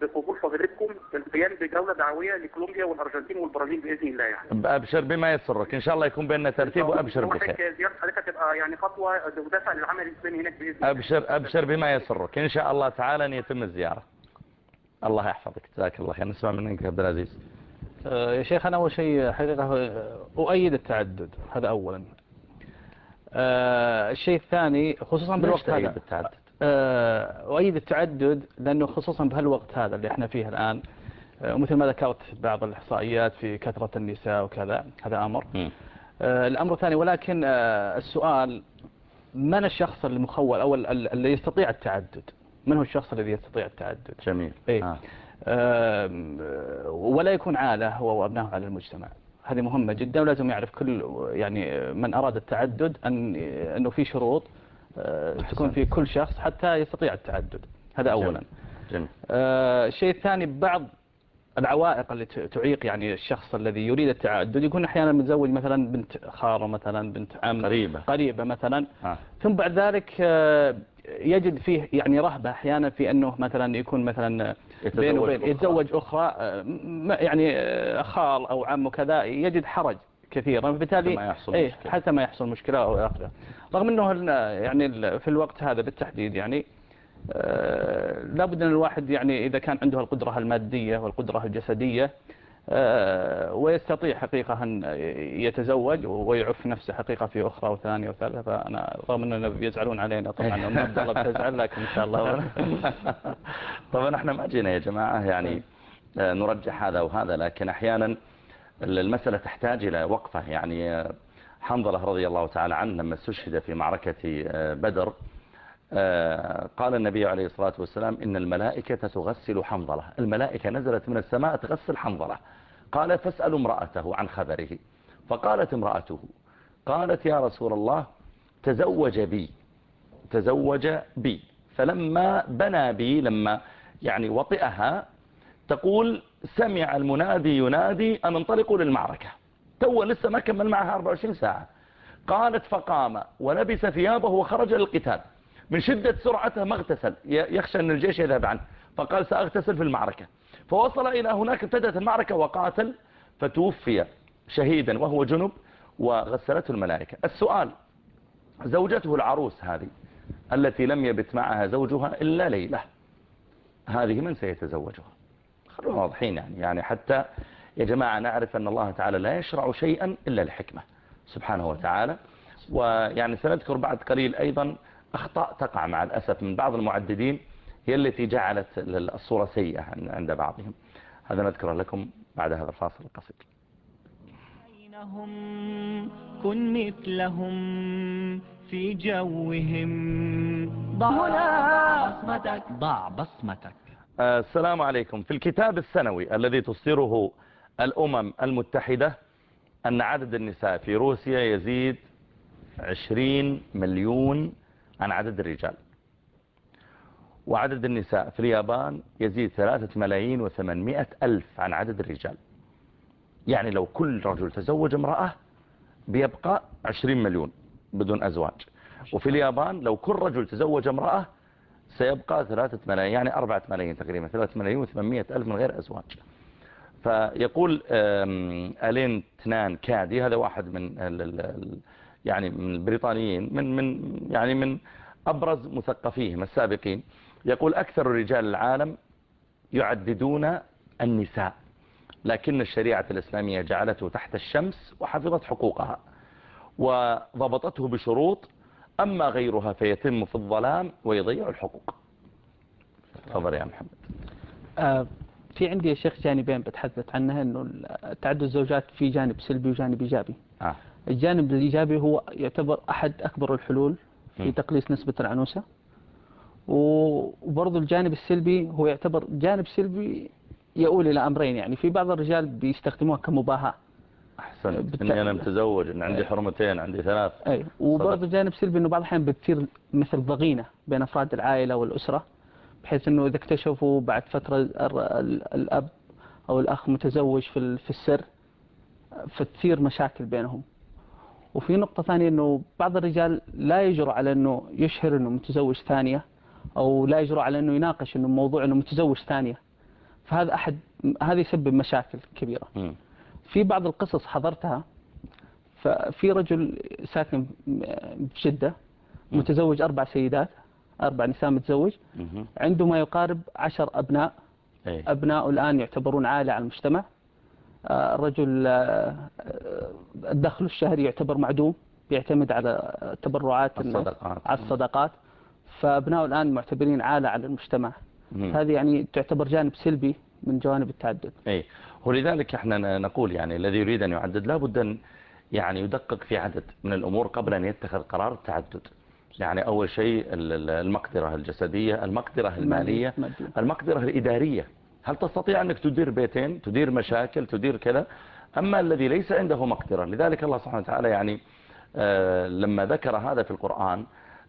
بقبول فضيلتكم القيام بجولة دعوية لكولومبيا والأرجنتين والبرازيل بإذن الله يعني. أبشر بما يسرك إن شاء الله يكون بيننا ترتيب وأبشر روحك بخير زيارة حضرتك تبقى يعني خطوة ودافع للعمل الإسلامي هناك بإذن الله. أبشر أبشر بما يسرك إن شاء الله تعالى أن يتم الزيارة. الله يحفظك. جزاك الله خير. نسمع منك يا عبد العزيز. آه، يا شيخ أنا أول شيء حقيقة آه، أؤيد التعدد. هذا أولا. آه، الشيء الثاني خصوصا بالوقت هذا. بالتعدد آه، أؤيد التعدد لأنه خصوصا بهالوقت هذا اللي إحنا فيه الآن. آه، ومثل ما ذكرت بعض الإحصائيات في كثرة النساء وكذا هذا أمر. آه، الأمر الثاني ولكن آه، السؤال من الشخص المخول أو ال- ال- اللي يستطيع التعدد؟ من هو الشخص الذي يستطيع التعدد؟ جميل. إيه. آه. ولا يكون عالة هو وأبنائه على المجتمع. هذه مهمة جدا ولازم يعرف كل يعني من أراد التعدد أن أنه في شروط آه، تكون في كل شخص حتى يستطيع التعدد هذا أولا جميل. آه، الشيء الثاني بعض العوائق اللي تعيق يعني الشخص الذي يريد التعدد يكون أحيانا متزوج مثلا بنت خارة مثلا بنت عم قريبة. قريبة مثلا آه. ثم بعد ذلك آه، يجد فيه يعني رهبة أحيانا في أنه مثلا يكون مثلا يتزوج بينه وبين. يتزوج أخرى يعني آه، خال أو عم وكذا يجد حرج كثيرا بالتالي حتى ما يحصل إيه مشكلة. حتى ما يحصل مشكلة أو آخرة رغم أنه يعني في الوقت هذا بالتحديد يعني آه، لابد أن الواحد يعني إذا كان عنده القدرة المادية والقدرة الجسدية ويستطيع حقيقة أن يتزوج ويعف نفسه حقيقة في أخرى وثانية وثالثة فأنا رغم أننا بيزعلون علينا طبعا أم عبد الله بتزعل لكن إن شاء الله. طبعا إحنا ما جينا يا جماعة يعني آه، نرجح هذا وهذا لكن أحيانا المسألة تحتاج إلى وقفة. يعني آه، حنظلة رضي الله تعالى عنه لما استشهد في معركة آه، بدر. آه، قال النبي عليه الصلاة والسلام إن الملائكة تغسل حنظلة. الملائكة نزلت من السماء تغسل حنظلة. قال فاسألوا امرأته عن خبره. فقالت امرأته قالت يا رسول الله تزوج بي. تزوج بي. فلما بنى بي لما يعني وطئها تقول سمع المنادي ينادي أن انطلقوا للمعركة. تو لسه ما كمل معها 24 ساعة. قالت فقام ولبس ثيابه وخرج للقتال. من شدة سرعته ما اغتسل. يخشى أن الجيش يذهب عنه. فقال سأغتسل في المعركة. فوصل إلى هناك ابتدت المعركة وقاتل فتوفي شهيدا وهو جنب وغسلته الملائكة. السؤال زوجته العروس هذه التي لم يبت معها زوجها إلا ليلة هذه من سيتزوجها؟ خلونا واضحين يعني. يعني حتى يا جماعة نعرف أن الله تعالى لا يشرع شيئا إلا لحكمة سبحانه وتعالى. ويعني سنذكر بعد قليل أيضا أخطاء تقع مع الأسف من بعض المعددين هي التي جعلت الصورة سيئة عند بعضهم. هذا نذكر لكم بعد هذا الفاصل القصير. بينهم كن مثلهم في جوهم. ضع بصمتك. ضع بصمتك. آه، السلام عليكم. في الكتاب السنوي الذي تصدره الأمم المتحدة أن عدد النساء في روسيا يزيد 20 مليون عن عدد الرجال. وعدد النساء في اليابان يزيد 3 ملايين و800 ألف عن عدد الرجال. يعني لو كل رجل تزوج امرأة بيبقى 20 مليون بدون أزواج. وفي اليابان لو كل رجل تزوج امرأة سيبقى ثلاثة ملايين يعني أربعة ملايين تقريبا ثلاثة ملايين وثمانمائة ألف من غير أزواج. فيقول ألين تنان كادي هذا واحد من يعني من البريطانيين من من يعني من أبرز مثقفيهم السابقين. يقول أكثر رجال العالم يعددون النساء لكن الشريعة الإسلامية جعلته تحت الشمس وحفظت حقوقها وضبطته بشروط أما غيرها فيتم في الظلام ويضيع الحقوق. تفضل يا محمد. آه، في عندي يا شيخ جانبين بتحدث عنها إنه تعدد الزوجات في جانب سلبي وجانب إيجابي. آه. الجانب الإيجابي هو يعتبر أحد أكبر الحلول في. تقليص نسبة العنوسة. وبرضه الجانب السلبي هو يعتبر جانب سلبي يؤول إلى أمرين. يعني في بعض الرجال بيستخدموها كمباهاة. أحسنت. بالتأكيد. إني أنا متزوج إن عندي حرمتين عندي ثلاث. أي. وبرضه. جانب سلبي إنه بعض الأحيان بتصير مثل ضغينة بين أفراد العائلة والأسرة بحيث إنه إذا اكتشفوا بعد فترة ال- ال- الأب أو الأخ متزوج في في السر فتصير مشاكل بينهم. وفي نقطة ثانية إنه بعض الرجال لا يجرؤ على إنه يشهر إنه متزوج ثانية أو لا يجرؤ على إنه يناقش إنه موضوع إنه متزوج ثانية فهذا أحد هذا يسبب مشاكل كبيرة. في بعض القصص حضرتها ففي رجل ساكن بجدة متزوج أربع سيدات أربع نساء متزوج. عنده ما يقارب عشر أبناء إيه. أبناء الآن يعتبرون عالة على المجتمع الرجل آه، آه، الدخل الشهري يعتبر معدوم يعتمد على تبرعات الصدقات. على الصدقات فأبناء الآن معتبرين عالة على المجتمع مم. هذه يعني تعتبر جانب سلبي من جوانب التعدد اي ولذلك إحنا نقول يعني الذي يريد أن يعدد لابد أن يعني يدقق في عدد من الأمور قبل أن يتخذ قرار التعدد يعني أول شيء ال- ال- المقدرة الجسدية المقدرة المالية. المقدرة الإدارية هل تستطيع أنك تدير بيتين تدير مشاكل تدير كذا؟ أما الذي ليس عنده مقدرة لذلك الله سبحانه وتعالى يعني آه، لما ذكر هذا في القرآن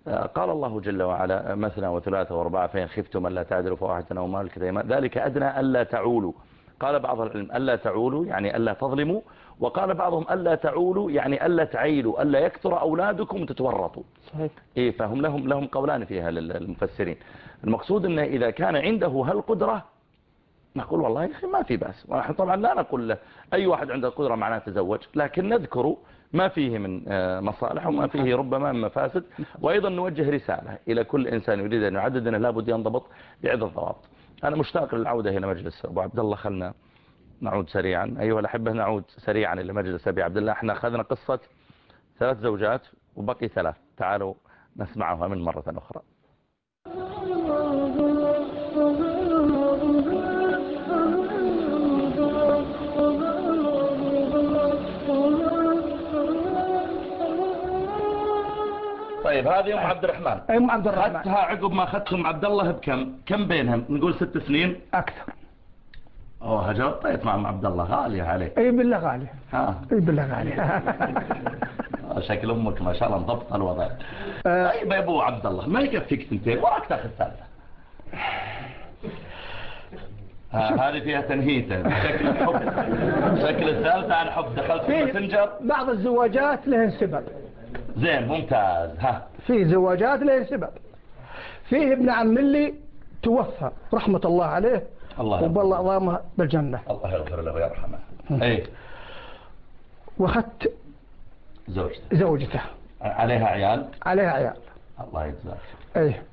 آه، قال الله جل وعلا مثنى وثلاثة واربعة فإن خفتم ألا تعدلوا فواحدة أو ما ملكت أيمان ذلك أدنى ألا تعولوا. قال بعض العلم ألا تعولوا يعني ألا تظلموا وقال بعضهم ألا تعولوا يعني ألا تعيلوا ألا يكثر أولادكم وتتورطوا صحيح. إيه فهم لهم لهم قولان فيها للمفسرين المقصود أنه إذا كان عنده هالقدرة نقول والله يا أخي ما في بأس. ونحن طبعا لا نقول له أي واحد عنده قدرة معناه تزوج لكن نذكر ما فيه من آه، مصالح وما فيه ربما من مفاسد. وأيضا نوجه رسالة إلى كل إنسان يريد أن يعدد أنه لابد ينضبط بعدة ضوابط أنا مشتاق للعودة إلى مجلس أبو عبد الله. خلنا نعود سريعا. أيها الأحبة نعود سريعا إلى مجلس أبي عبد الله. إحنا أخذنا قصة ثلاث زوجات وبقي ثلاث. تعالوا نسمعها من مرة أخرى. طيب هذه أم عبد الرحمن. أم عبد الرحمن. أخذتها عقب ما أخذتهم عبد الله بكم كم بينهم؟ نقول ست سنين؟ أكثر. أوه هجر. طيب مع أم عبد الله. غالية عليه أي بالله غالي. ها. أي بالله غالي. آه، شكل أمك ما شاء الله مضبط الوضع. آه، طيب يا أبو عبد الله ما يكفيك سنتين؟ وراك تاخذ ثالثة. ها، هذه فيها تنهيته شكل الحب. شكل الثالثة عن حب. دخلت في بعض الزواجات لهن سبب. زين ممتاز. ها. في زواجات لهن سبب؟ فيه ابن عم لي توفى رحمة الله عليه الله يرحمه. وبالله عظامه بالجنة. الله يغفر له ويرحمه. اي وأخذت زوجته. زوجته. عليها عيال؟ عليها عيال. الله يجزاك. إيه.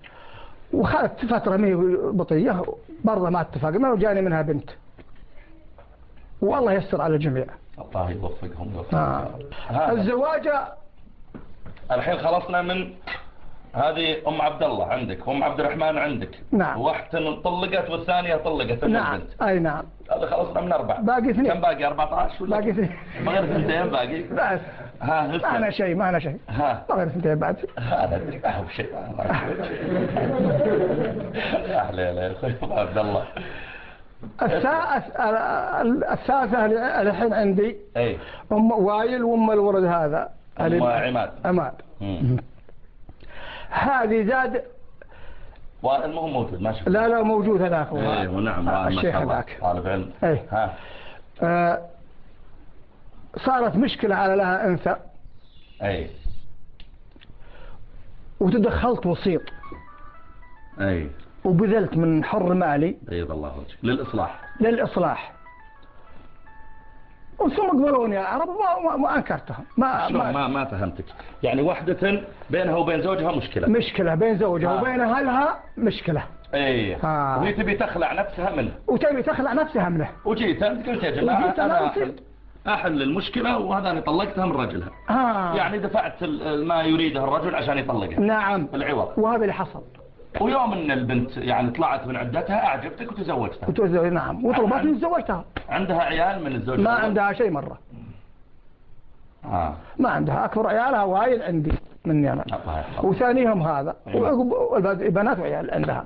وخذت فترة مي بطية برضه ما اتفقنا وجاني منها بنت. والله يسر على الجميع. الله يوفقهم آه. الزواجة الحين خلصنا من هذه أم عبد الله عندك وام عبد الرحمن عندك. نعم. واحدة طلقت والثانية طلقت نعم. البنت أي نعم. هذا خلصنا من أربعة. باقي اثنين. كم باقي؟ 14 ولا باقي اثنين. ما غير ثنتين باقي. بس. ها ما أنا شيء ما أنا شيء. ها. ما غير ثنتين بعد. هذا أدري. ما هو شيء. يا أخوي أبو عبد الله الثالث الثالثة اللي الحين عندي. اي أم وائل وأم الولد هذا. ام عماد. عماد. هذه زاد وائل مو موجود ما شفت. لا لا موجود آه، وائل ما الشيخ هذاك طالب علم. إيه. ها. آه، صارت مشكلة على لها أنثى. اي وتدخلت وسيط اي وبذلت من حر مالي. بيض الله وجهك. للإصلاح. للإصلاح. ثم قبلوني يا عرب ما, ما, ما ما, ما فهمتك. يعني وحدة بينها وبين زوجها مشكلة. مشكلة بين زوجها آه. وبين أهلها مشكلة. اي آه. وهي تبي تخلع نفسها منه. وتبي تخلع نفسها منه. وجيت أنت قلت يا أنا أنا قلت- احل المشكلة وهذا أنا طلقتها من رجلها. آه. يعني دفعت ما يريده الرجل عشان يطلقها. نعم. العوض. وهذا اللي حصل. ويوم إن البنت يعني طلعت من عدتها أعجبتك وتزوجتها. وتوزع نعم وطلبتني تزوجتها عندها عيال من الزوج ما؟ عندها شيء مرة. آه. ما عندها أكبر عيالها وايد عندي مني يحفظك. وثانيهم هذا. أيوة. وعقب البنات- وعيال عندها.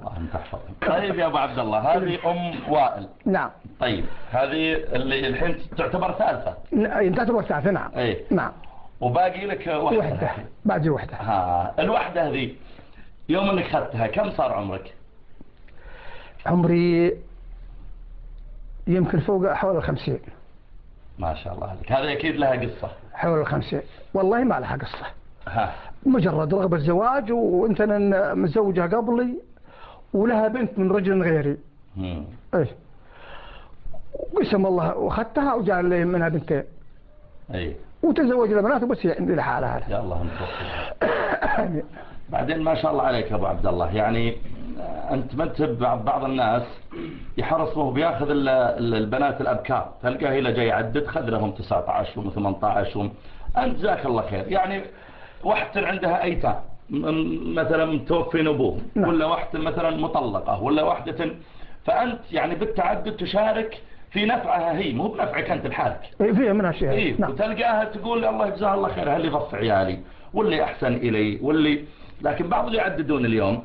طيب يا أبو عبد الله هذه أم وائل. نعم. طيب هذه اللي الحين تعتبر ثالثة. ن- تعتبر ثلاثة نعم. اي نعم. وباقي لك واحدة. وحدة باقي وحدة ها الوحدة هذه. يوم انك اخذتها كم صار عمرك؟ عمري يمكن فوق حول الخمسين. ما شاء الله عليك. هذه أكيد لها قصة. حول الخمسين. والله ما لها قصة. ها. مجرد رغبة زواج وانت أنا متزوجة قبلي ولها بنت من رجل غيري. مم. إيه. قسم الله وأخذتها وجعل لي منها بنتين. اي وتزوج البنات وبس هي عندي لحالها. يا الله توفق. بعدين ما شاء الله عليك أبو عبد الله. يعني أنت ما بعض الناس يحرص وهو بياخذ ال- ال- البنات الأبكار. تلقاه إلى جاي يعدد خذ لهم 19 و 18 و... أنت جزاك الله خير. يعني واحدة عندها أيتام م- مثلا متوفين ابوه نعم. ولا واحدة مثلا مطلقة ولا واحدة فأنت يعني بالتعدد تشارك في نفعها هي مو بنفعك أنت لحالك. إيه، فيها منها شيء. إيه نعم. وتلقاها تقول الله يجزاها الله خير هل يضف عيالي واللي أحسن إلي واللي لكن بعض اللي يعددون اليوم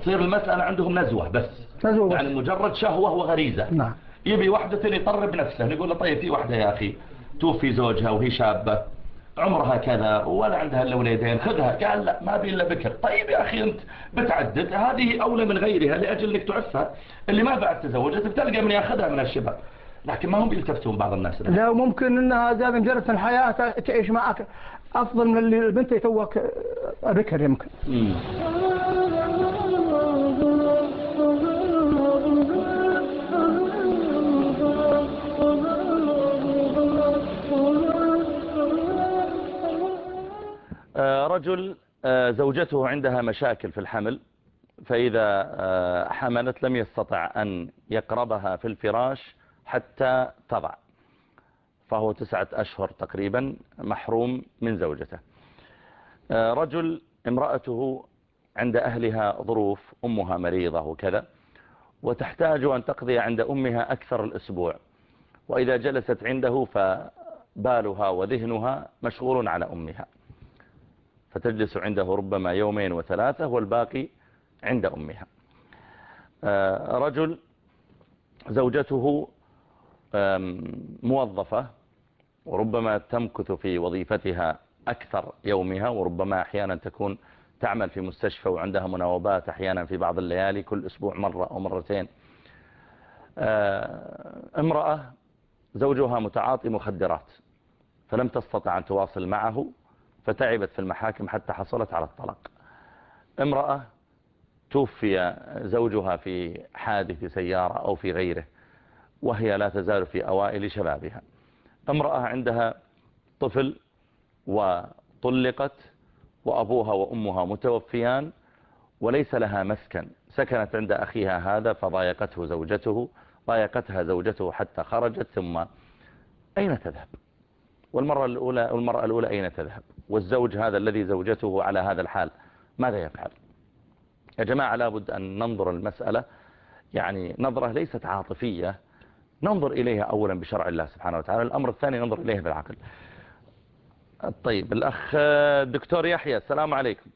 تصير المسألة عندهم نزوة بس. نزوة. يعني مجرد شهوة وغريزة. نعم. يبي واحدة يطرب نفسه يقول له طيب في واحدة يا أخي توفي زوجها وهي شابة عمرها كذا ولا عندها إلا وليدين خذها. قال لا ما بي إلا بكر. طيب يا أخي أنت بتعدد. هذه أولى من غيرها لأجل إنك تعفها اللي ما بعد تزوجت بتلقى من ياخذها من الشباب لكن ما هم بيلتفتون بعض الناس. لا ممكن إنها زاد مجرد الحياة تعيش معك أفضل من اللي البنت توك بكر يمكن رجل آه، زوجته عندها مشاكل في الحمل فإذا آه، حملت لم يستطع أن يقربها في الفراش حتى تضع. فهو تسعة أشهر تقريبا محروم من زوجته. آه، رجل امرأته عند أهلها ظروف أمها مريضة وكذا وتحتاج أن تقضي عند أمها أكثر الأسبوع. وإذا جلست عنده فبالها وذهنها مشغول على أمها. فتجلس عنده ربما يومين وثلاثة والباقي عند أمها. آه، رجل زوجته موظفة وربما تمكث في وظيفتها أكثر يومها وربما أحيانا تكون تعمل في مستشفى وعندها مناوبات أحيانا في بعض الليالي كل أسبوع مرة أو مرتين. آه، امرأة زوجها متعاطي مخدرات فلم تستطع أن تواصل معه فتعبت في المحاكم حتى حصلت على الطلاق. امرأة توفي زوجها في حادث سيارة أو في غيره وهي لا تزال في أوائل شبابها. امرأة عندها طفل وطلقت وأبوها وأمها متوفيان وليس لها مسكن سكنت عند أخيها هذا فضايقته زوجته ضايقتها زوجته حتى خرجت ثم أين تذهب؟ والمرة الأولى والمرأة الأولى أين تذهب؟ والزوج هذا الذي زوجته على هذا الحال ماذا يفعل؟ يا جماعة لابد أن ننظر المسألة يعني نظرة ليست عاطفية ننظر إليها أولا بشرع الله سبحانه وتعالى الأمر الثاني ننظر إليها بالعقل. طيب الأخ الدكتور يحيى السلام عليكم.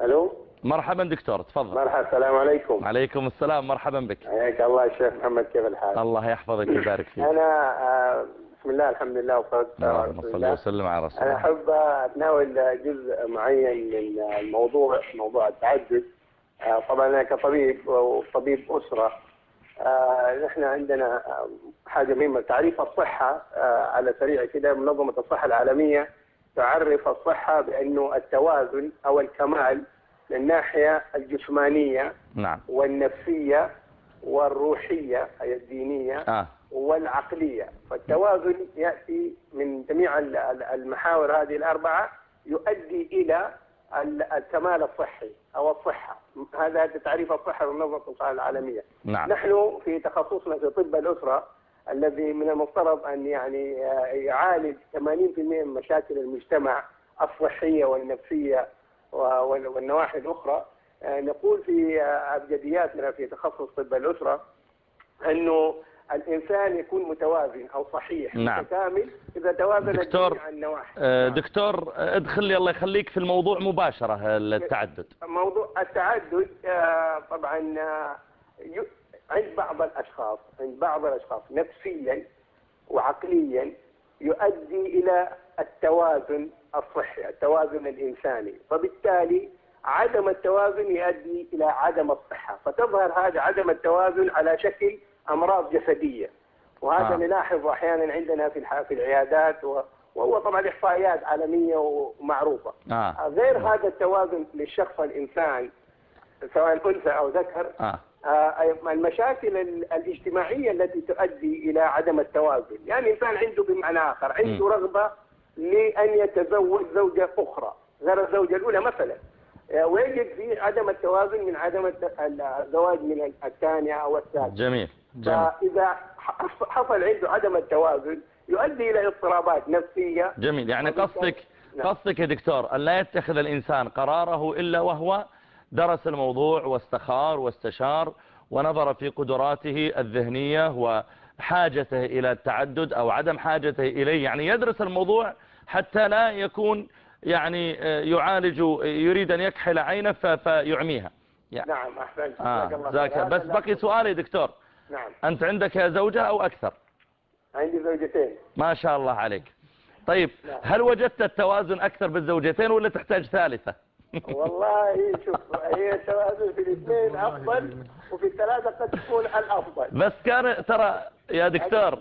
ألو؟ مرحبا دكتور تفضل. مرحبا السلام عليكم. عليكم السلام مرحبا بك. حياك الله الشيخ محمد كيف الحال؟ الله يحفظك ويبارك فيك. أنا آه، بسم الله الحمد لله والصلاه والسلام على الله وسلم على رسول أنا الله أحب أتناول جزء معين من الموضوع موضوع التعدد آه، طبعا أنا كطبيب وطبيب أسرة آه، نحن عندنا آه، حاجة مهمة. تعريف الصحة آه، على سريع كده منظمة الصحة العالمية تعرف الصحة بأنه التوازن أو الكمال من الناحية الجسمانية نعم. والنفسية والروحية أي الدينية آه. والعقلية. فالتوازن يأتي من جميع ال- ال- المحاور هذه الأربعة يؤدي إلى الكمال الصحي أو الصحة. هذا تعريف الصحة والنظمة الصحة العالمية. نعم. نحن في تخصصنا في طب الأسرة الذي من المفترض أن يعني آه، يعالج 80% من مشاكل المجتمع الصحية والنفسية والنواحي الأخرى. آه، نقول في آه، أبجدياتنا في تخصص طب الأسرة أنه الإنسان يكون متوازن أو صحيح نعم. متكامل إذا توازن دكتور، جميع النواحي آه، نعم. دكتور آه، ادخل لي الله يخليك في الموضوع مباشرة التعدد موضوع التعدد آه، طبعا آه، عند بعض الأشخاص عند بعض الأشخاص نفسيا وعقليا يؤدي إلى التوازن الصحي، التوازن الإنساني، فبالتالي عدم التوازن يؤدي إلى عدم الصحة، فتظهر هذا عدم التوازن على شكل أمراض جسدية. وهذا آه. آه. نلاحظ أحيانا عندنا في في العيادات و- وهو طبعا إحصائيات عالمية ومعروفة. آه. غير هذا التوازن للشخص الإنسان سواء أنثى أو ذكر آه. آه، المشاكل ال- الاجتماعية التي تؤدي إلى عدم التوازن يعني إنسان عنده بمعنى آخر عنده مم. رغبة لأن يتزوج زوجة أخرى غير الزوجة الأولى مثلا آه، ويجد في عدم التوازن من عدم الزواج من الثانية أو الثالثة جميل جميل. ح- حصل عنده عدم التوازن يؤدي إلى اضطرابات نفسية. جميل. يعني قصدك نعم. قصدك يا دكتور أن لا يتخذ الإنسان قراره إلا وهو درس الموضوع واستخار واستشار ونظر في قدراته الذهنية وحاجته إلى التعدد أو عدم حاجته إليه. يعني يدرس الموضوع حتى لا يكون يعني آه، يعالج يريد أن يكحل عينه فيعميها. يعني نعم أحسنت. آه. بس بقي سؤالي دكتور. نعم. أنت عندك زوجة أو أكثر؟ عندي زوجتين. ما شاء الله عليك. طيب نعم. هل وجدت التوازن أكثر بالزوجتين ولا تحتاج ثالثة؟ والله شوف هي التوازن في الاثنين أفضل وفي الثلاثة قد تكون الافضل بس كان ترى يا دكتور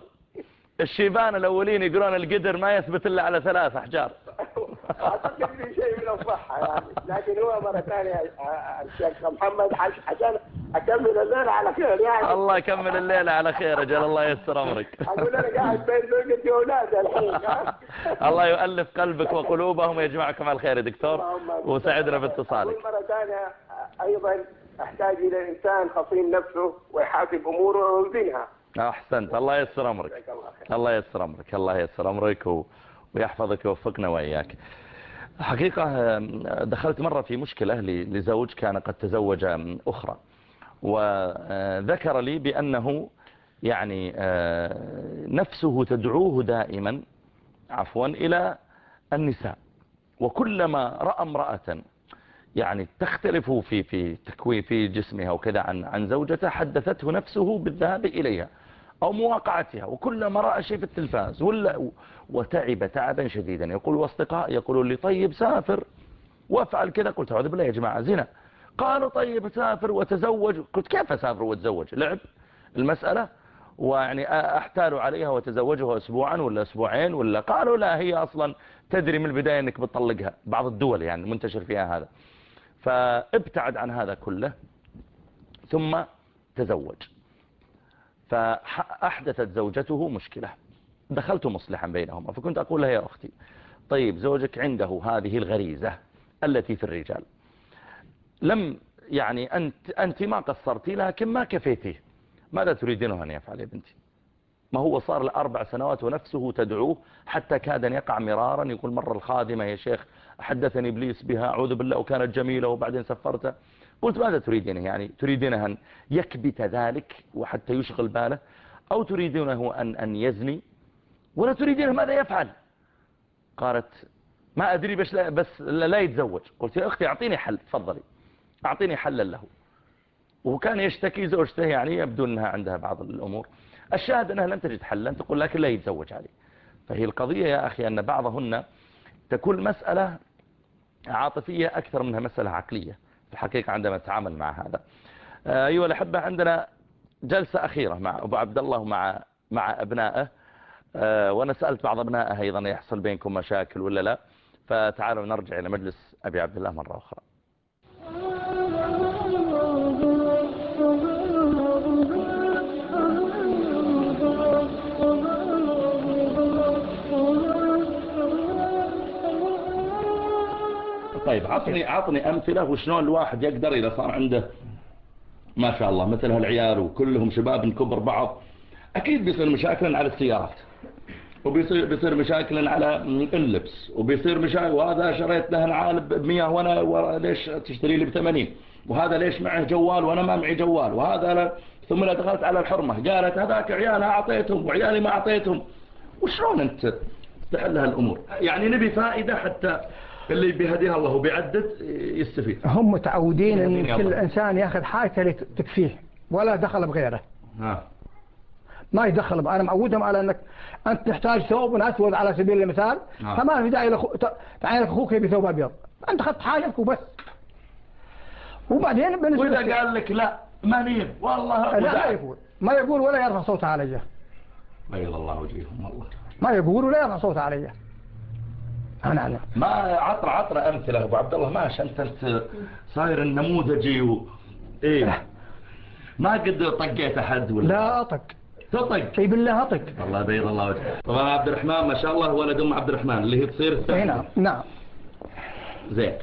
الشيبان الأولين يقولون القدر ما يثبت إلا على ثلاث أحجار. أعتقد في شيء من الصحة يعني لكن هو مرة ثانية آه، الشيخ محمد عشان أكمل الليل على خير يعني. الله يكمل الليلة على خير أجل الله يسر أمرك. أقول أنا قاعد بين زوجتي وأولادي الحين؟ الله يؤلف قلبك وقلوبهم ويجمعكم على الخير يا دكتور وسعدنا باتصالك مرة ثانية أيضا أحتاج إلى إنسان خصيم نفسه ويحاسب أموره ويوزنها أحسنت. الله يسر أمرك. جزاك الله خير. الله يسر أمرك. الله يسر أمرك. و... ويحفظك ويوفقنا وإياك. حقيقة دخلت مرة في مشكلة لزوج كان قد تزوج أخرى. وذكر لي بأنه يعني آه، نفسه تدعوه دائما عفوا إلى النساء. وكلما رأى امرأة يعني تختلف في في تكوين في جسمها وكذا عن عن زوجته حدثته نفسه بالذهاب إليها أو مواقعتها. وكلما رأى شيء في التلفاز ولا وتعب تعبا شديدا. يقول وأصدقاء يقولون لي طيب سافر. وأفعل كذا. قلت أعوذ بالله يا جماعة زنا. قالوا طيب سافر وتزوج. قلت كيف أسافر وأتزوج؟ لعب المسألة. ويعني أحتال عليها وتزوجها أسبوعا ولا أسبوعين ولا. قالوا لا هي أصلا تدري من البداية أنك بتطلقها. بعض الدول يعني منتشر فيها هذا. فابتعد عن هذا كله ثم تزوج. فأحدثت زوجته مشكلة. دخلت مصلحا بينهما فكنت أقول لها يا أختي طيب زوجك عنده هذه الغريزة التي في الرجال. لم يعني أنت, أنت ما قصرتي لكن ما كفيتيه. ماذا تريدينه أن يفعل يا بنتي؟ ما هو صار لأربع سنوات ونفسه تدعوه حتى كاد أن يقع مرارا يقول مرة الخادمة يا شيخ حدثني إبليس بها أعوذ بالله وكانت جميلة وبعدين سفرتها قلت ماذا تريدينه يعني؟ تريدينه أن يكبت ذلك وحتى يشغل باله؟ أو تريدينه أن, أن يزني؟ ولا تريدينه ماذا يفعل؟ قالت ما أدري بس لا, بس لا يتزوج. قلت يا أختي أعطيني حل تفضلي. أعطيني حلا له. وكان يشتكي زوجته يعني يبدو أنها عندها بعض الأمور. الشاهد أنها لم تجد حلا تقول لكن لا يتزوج عليه. فهي القضية يا أخي أن بعضهن تكون مسألة عاطفية أكثر منها مسألة عقلية. في الحقيقة عندما نتعامل مع هذا. أيها الأحبة عندنا جلسة أخيرة مع أبو عبد الله ومع مع أبنائه. وأنا سألت بعض أبنائه أيضا يحصل بينكم مشاكل ولا لا. فتعالوا نرجع إلى مجلس أبي عبد الله مرة أخرى. طيب عطني عطني أمثلة وشلون الواحد يقدر إذا صار عنده ما شاء الله مثل هالعيال وكلهم شباب كبر بعض. أكيد بيصير مشاكل على السيارات. وبيصير بيصير مشاكل على اللبس. وبيصير مشاكل وهذا شريت له العالب ب 100 وأنا ليش تشتري لي ب 80 وهذا ليش معه جوال وأنا ما معي جوال؟ وهذا لا ثم لا دخلت على الحرمة. قالت هذاك عيالها أعطيتهم وعيالي ما أعطيتهم. وشلون أنت تحل هالأمور؟ يعني نبي فائدة حتى اللي بيهديها الله وبيعدد يستفيد. هم متعودين إن كل. إنسان ياخذ حاجته اللي تكفيه ولا دخل بغيره. ها. ما يدخل أنا معودهم على أنك أنت تحتاج ثوب أسود على سبيل المثال آه. فما في داعي لأخو... ت- تعال لك أخوك يبي ثوب أبيض. أنت اخذت حاجتك وبس. وبعدين بالنسبة وإذا قال لك لا ما نيب والله لا ما. يقول. ما يقول ولا يرفع صوته علي. بيض الله وجههم والله. ما يقول ولا يرفع صوته علي. أنا أعلم. ما عطر عطر أمثلة أبو عبد الله. ماشي انت انت صاير النموذجي و إيه. ما قد طقيت أحد ولا؟ لا أطق. تطق. اي بالله أطق. الله بيض الله وجهه طبعا عبد الرحمن ما شاء الله ولد أم عبد الرحمن اللي هي تصير اي. نعم. نعم. زين.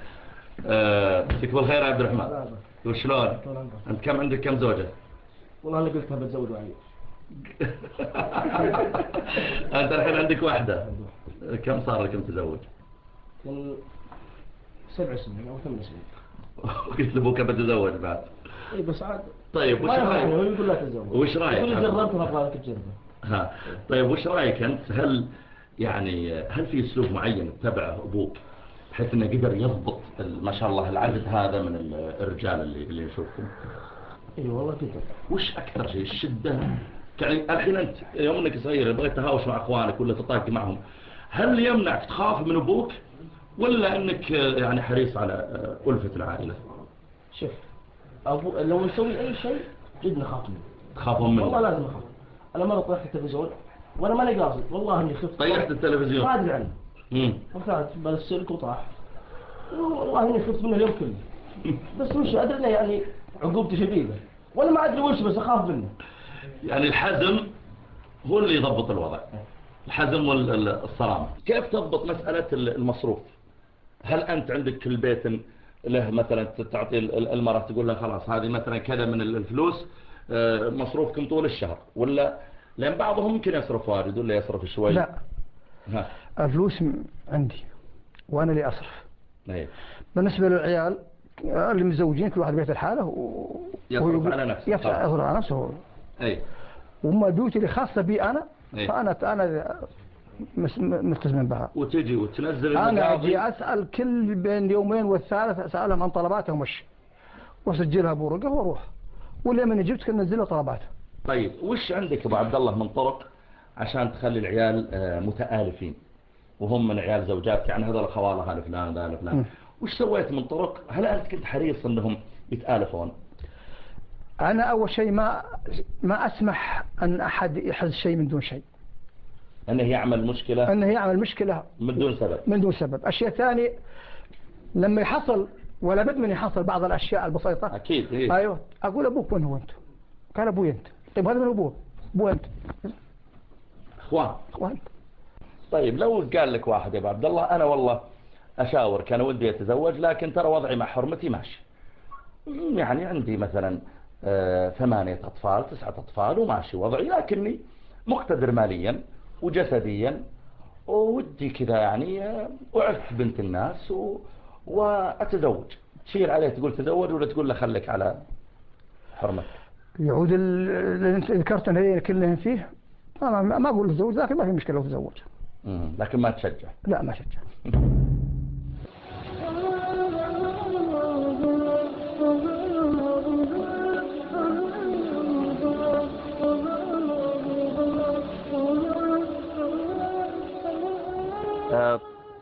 آه، فيك بالخير يا عبد الرحمن. وشلون؟ أنت كم عندك كم زوجة؟ والله أنا قلتها بتزوج علي أنت الحين عندك واحدة. كم صار لك متزوج سبع سنين أو ثمان سنين. قلت لأبوك بتزوج بعد. اي بس عاد طيب وش ما رأيك؟ يقول لا تتزوج وش رأيك؟ يقول جربت أبغى لك تجربه ها طيب وش رأيك أنت؟ هل يعني هل في أسلوب معين اتبعه أبوك بحيث إنه قدر يضبط ما شاء الله العدد هذا من ال- الرجال اللي اللي نشوفهم إي والله قدر وش أكثر شيء الشدة؟ يعني الحين أنت يوم إنك صغير بغيت تهاوش مع أخوانك ولا تطاق معهم هل يمنعك تخاف من أبوك ولا إنك يعني حريص على ألفة العائلة؟ شوف أبو لو نسوي أي شيء جد نخاف منه. تخافون والله منه لازم اخاف أنا مرة طيحت التلفزيون وأنا ماني قاصد والله إني خفت. طيحت ما التلفزيون أدري عنه. مم. وكانت بل السلك وطاح. والله إني خفت منه اليوم كله. بس وش أدري انه يعني عقوبته شديدة. وأنا ما أدري وش بس أخاف منه. يعني الحزم هو اللي يضبط الوضع. الحزم والصرامة كيف تضبط مسألة المصروف؟ هل أنت عندك كل بيت له مثلا تعطي المرأة تقول لها خلاص هذه مثلا كذا من الفلوس آه، مصروفكم طول الشهر. ولا لأن بعضهم ممكن يصرف واجد ولا يصرف شوي. لا. ها. الفلوس عندي وأنا اللي أصرف. أي. بالنسبة للعيال اللي متزوجين كل واحد بيت الحاله و... يصرف على نفسه. يصرف على نفسه. أي. وما بيوتي اللي خاصة بي أنا إيه. فانا أنا مس- ملتزم بها. وتجي وتنزل أنا المقاضي أجي أسأل كل بين يومين والثالث أسألهم عن طلباتهم وش. وأسجلها بورقة وأروح. واللي من جبت كان نزلها طلباته طيب وش عندك أبو عبد الله من طرق عشان تخلي العيال آه، متآلفين؟ وهم من عيال زوجات يعني هذا الخواله هذا فلان هذا فلان. وش سويت من طرق؟ هل أنت كنت حريص أنهم يتآلفون؟ أنا أول شيء ما ما أسمح أن أحد يحز شيء من دون شيء. انه يعمل مشكلة انه يعمل مشكلة من دون سبب. من دون سبب. الشيء الثاني لما يحصل ولا بد من يحصل بعض الأشياء البسيطة. أكيد إيه؟ أيوه. أقول أبوك وين هو أنت؟ قال أبوي أنت. طيب هذا من أبوه؟ أبوه أنت. إخوان. إخوان. طيب لو قال لك واحد يا أبو عبد الله أنا والله أشاور كان ودي أتزوج لكن ترى وضعي مع حرمتي ماشي. يعني عندي مثلا آه، ثمانية أطفال تسعة أطفال وماشي وضعي لكني مقتدر ماليا. وجسديا. ودي كذا يعني آه، اعف بنت الناس و... وأتزوج. تشير عليه تقول تزوج ولا تقول له خليك على حرمتك؟ يعود ال- اللي أنت ذكرت هذين كلهم فيه أنا ما ما أقول تزوج لكن ما في مشكلة لو تزوج. لكن ما تشجع. لا ما شجع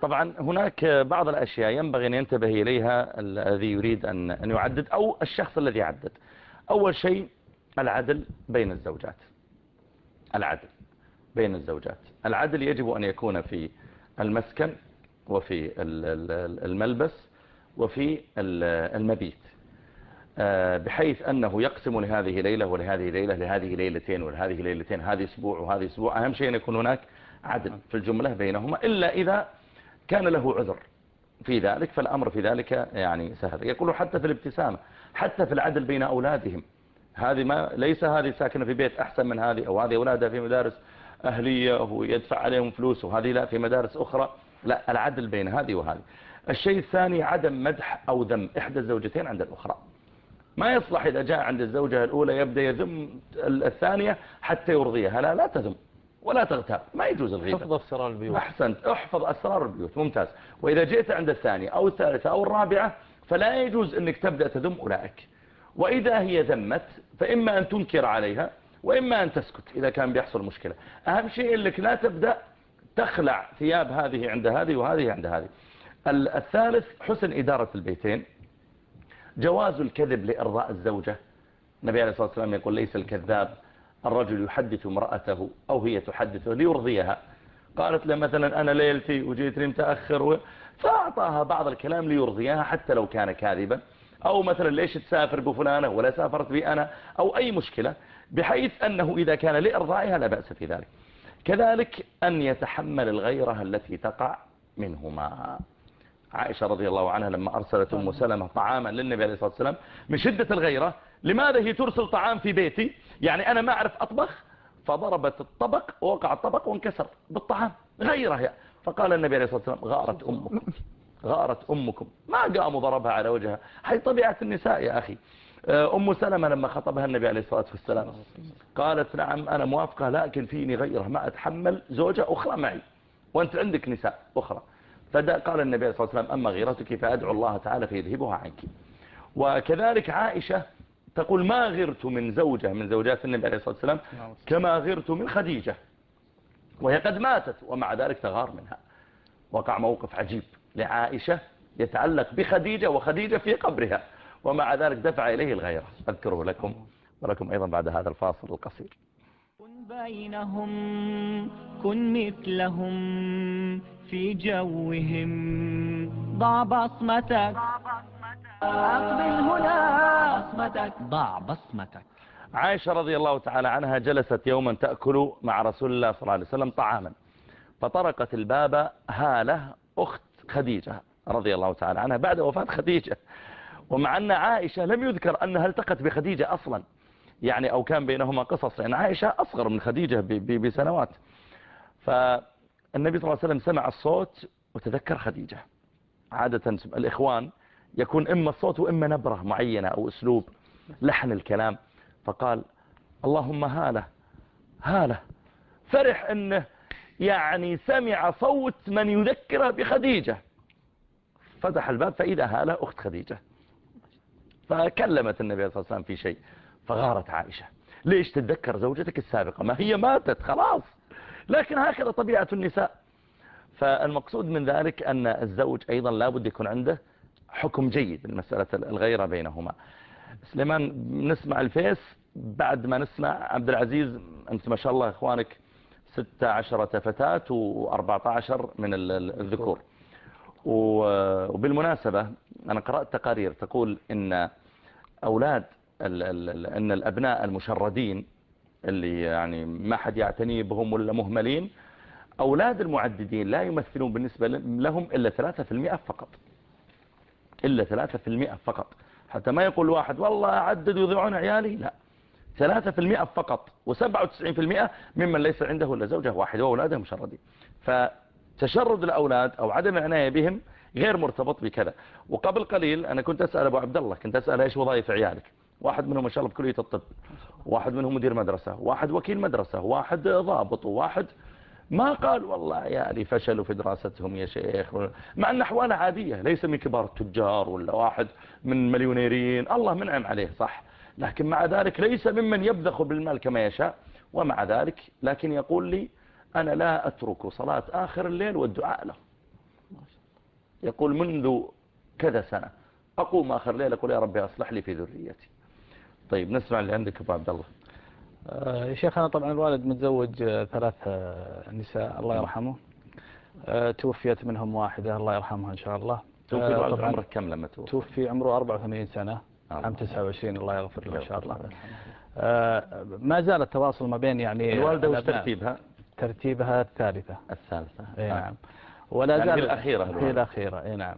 طبعا هناك بعض الأشياء ينبغي أن ينتبه إليها الذي يريد أن يعدد أو الشخص الذي يعدد. أول شيء العدل بين الزوجات. العدل بين الزوجات. العدل يجب أن يكون في المسكن وفي ال- ال- الملبس وفي ال- المبيت. آه، بحيث أنه يقسم لهذه ليلة ولهذه ليلة لهذه ليلتين ولهذه ليلتين هذه أسبوع وهذه أسبوع. أهم شيء أن يكون هناك عدل في الجملة بينهما إلا إذا كان له عذر في ذلك فالأمر في ذلك يعني سهل. يقول حتى في الابتسامة حتى في العدل بين أولادهم هذه ما ليس هذه ساكنة في بيت أحسن من هذه أو هذه أولادها في مدارس أهلية ويدفع عليهم فلوس وهذه لا في مدارس أخرى لا. العدل بين هذه وهذه. الشيء الثاني عدم مدح أو ذم إحدى الزوجتين عند الأخرى. ما يصلح إذا جاء عند الزوجة الأولى يبدأ يذم الثانية حتى يرضيها. لا لا تذم. ولا تغتاب ما يجوز الغيبة. حفظ أسرار البيوت. أحسنت احفظ أسرار البيوت ممتاز. وإذا جئت عند الثانية أو الثالثة أو الرابعة فلا يجوز أنك تبدأ تذم أولئك. وإذا هي ذمت فإما أن تنكر عليها وإما أن تسكت إذا كان بيحصل مشكلة. أهم شيء أنك لا تبدأ تخلع ثياب هذه عند هذه وهذه عند هذه. ال- الثالث حسن إدارة البيتين. جواز الكذب لإرضاء الزوجة. النبي عليه الصلاة والسلام يقول ليس الكذاب الرجل يحدث امرأته أو هي تحدثه ليرضيها. قالت له مثلا أنا ليلتي وجيتني متأخر و... فأعطاها بعض الكلام ليرضيها حتى لو كان كاذبا. أو مثلا ليش تسافر بفلانة ولا سافرت بي أنا أو أي مشكلة بحيث أنه إذا كان لإرضائها لا بأس في ذلك. كذلك أن يتحمل الغيرة التي تقع منهما. عائشة رضي الله عنها لما أرسلت أم سلمة طعاما للنبي عليه الصلاة والسلام من شدة الغيرة لماذا هي ترسل طعام في بيتي؟ يعني أنا ما أعرف أطبخ فضربت الطبق ووقع الطبق وانكسر بالطعام غيرة يعني. فقال النبي عليه الصلاة والسلام غارت أمكم غارت أمكم. ما قام وضربها على وجهها. هي طبيعة النساء يا أخي. أم سلمة لما خطبها النبي عليه الصلاة والسلام قالت نعم أنا موافقة لكن فيني غيرة ما أتحمل زوجة أخرى معي. وأنت عندك نساء أخرى. فدا قال النبي عليه الصلاة والسلام أما غيرتك فأدعو الله تعالى فيذهبها عنك. وكذلك عائشة تقول ما غرت من زوجة من زوجات النبي عليه الصلاة والسلام كما غرت من خديجة. وهي قد ماتت ومع ذلك تغار منها. وقع موقف عجيب. لعائشة يتعلق بخديجة وخديجة في قبرها. ومع ذلك دفع إليه الغيرة. أذكره لكم ولكم أيضا بعد هذا الفاصل القصير. كن بينهم كن مثلهم. في جوهم. ضع بصمتك. أقبل هنا. بصمتك ضع بصمتك. عائشة رضي الله تعالى عنها جلست يوما تأكل مع رسول الله صلى الله عليه وسلم طعاما. فطرقت الباب هالة أخت خديجة رضي الله تعالى عنها بعد وفاة خديجة. ومع أن عائشة لم يذكر أنها التقت بخديجة أصلا. يعني أو كان بينهما قصص لأن عائشة أصغر من خديجة ب- ب- فالنبي صلى الله عليه وسلم سمع الصوت وتذكر خديجة. عادة الإخوان يكون إما الصوت وإما نبرة معينة أو أسلوب لحن الكلام. فقال اللهم هالة هالة. فرح أنه يعني سمع صوت من يذكره بخديجة. فتح الباب فإذا هالة أخت خديجة. فكلمت النبي صلى الله عليه وسلم في شيء فغارت عائشة. ليش تتذكر زوجتك السابقة؟ ما هي ماتت خلاص. لكن هكذا طبيعة النساء. فالمقصود من ذلك أن الزوج أيضا لابد يكون عنده حكم جيد المسألة الغيرة بينهما. سليمان نسمع الفيس. بعد ما نسمع عبد العزيز أنت ما شاء الله إخوانك ستة عشرة فتاة وأربعة عشر من ال- ال- الذكور. وبالمناسبة أنا قرأت تقارير تقول إن أولاد إن الأبناء المشردين اللي يعني ما حد يعتني بهم ولا مهملين. أولاد المعددين لا يمثلون بالنسبة لهم إلا 3% فقط. إلا 3% فقط. حتى ما يقول واحد والله أعدد ويضيعون عيالي. لا. 3% فقط. و97% ممن ليس عنده إلا زوجة واحدة وأولاده مشردين. فتشرد الأولاد أو عدم العناية بهم غير مرتبط بكذا. وقبل قليل أنا كنت أسأل أبو عبد الله كنت أسأل إيش وظائف عيالك؟ واحد منهم ما شاء الله بكلية الطب واحد منهم مدير مدرسة واحد وكيل مدرسة واحد ضابط وواحد ما قال والله عيالي فشلوا في دراستهم يا شيخ مع أن أحواله عادية ليس من كبار التجار ولا واحد من مليونيرين الله منعم عليه صح لكن مع ذلك ليس ممن يبذخ بالمال كما يشاء ومع ذلك لكن يقول لي أنا لا أترك صلاة آخر الليل والدعاء له. يقول منذ كذا سنة أقوم آخر الليل أقول يا ربي أصلح لي في ذريتي. طيب نسمع اللي عندك أبو عبد الله. آه، يا شيخ أنا طبعا الوالد متزوج آه، ثلاث آه، نساء الله يرحمه. توفيت منهم واحدة الله يرحمها إن شاء الله. توفي الوالد عمره كم لما توفي؟ توفي عمره 84 سنة عام 29 الله يغفر له إن شاء الله. ما زال التواصل ما بين يعني الوالدة وش. ترتيبها؟ ترتيبها الثالثة. الثالثة. إي. نعم. ولا يعني زال هي الأخيرة هي الوالدة. الأخيرة إي نعم.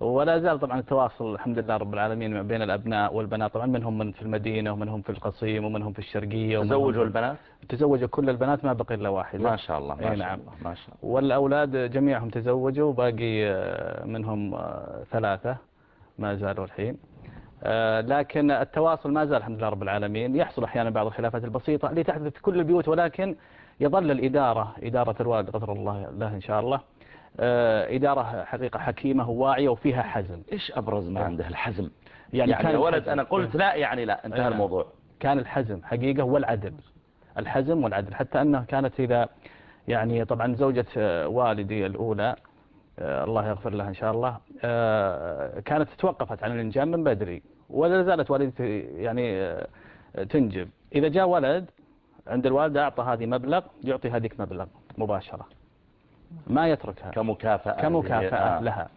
ولا زال طبعا التواصل الحمد لله رب العالمين ما بين الأبناء والبنات. طبعا منهم من في المدينة ومنهم في القصيم ومنهم في الشرقية تزوجوا البنات؟ تزوجوا كل البنات ما بقي إلا واحدة ما شاء الله ما شاء نعم. الله ما شاء الله. والأولاد جميعهم تزوجوا باقي آه، منهم آه، ثلاثة. ما زالوا الحين. آه، لكن التواصل ما زال الحمد لله رب العالمين. يحصل أحيانا بعض الخلافات البسيطة اللي تحدث في كل البيوت ولكن يظل الإدارة إدارة الوالد غفر الله له إن شاء الله. إدارة حقيقة حكيمة وواعية وفيها حزم. إيش أبرز ما عنده الحزم. يعني يعني, كان يا ولد الحزم. أنا قلت لا يعني لا انتهى نعم. الموضوع. كان الحزم حقيقة والعدل. الحزم والعدل. حتى أنه كانت إذا يعني طبعا زوجة آه، والدي الأولى آه، الله يغفر لها إن شاء الله آه، كانت توقفت عن الإنجاب من بدري ولا زالت والدتي يعني آه، تنجب. إذا جاء ولد عند الوالدة أعطى هذه مبلغ يعطي هذيك مبلغ مباشرة. ما يتركها. كمكافأة كمكافأة. لها.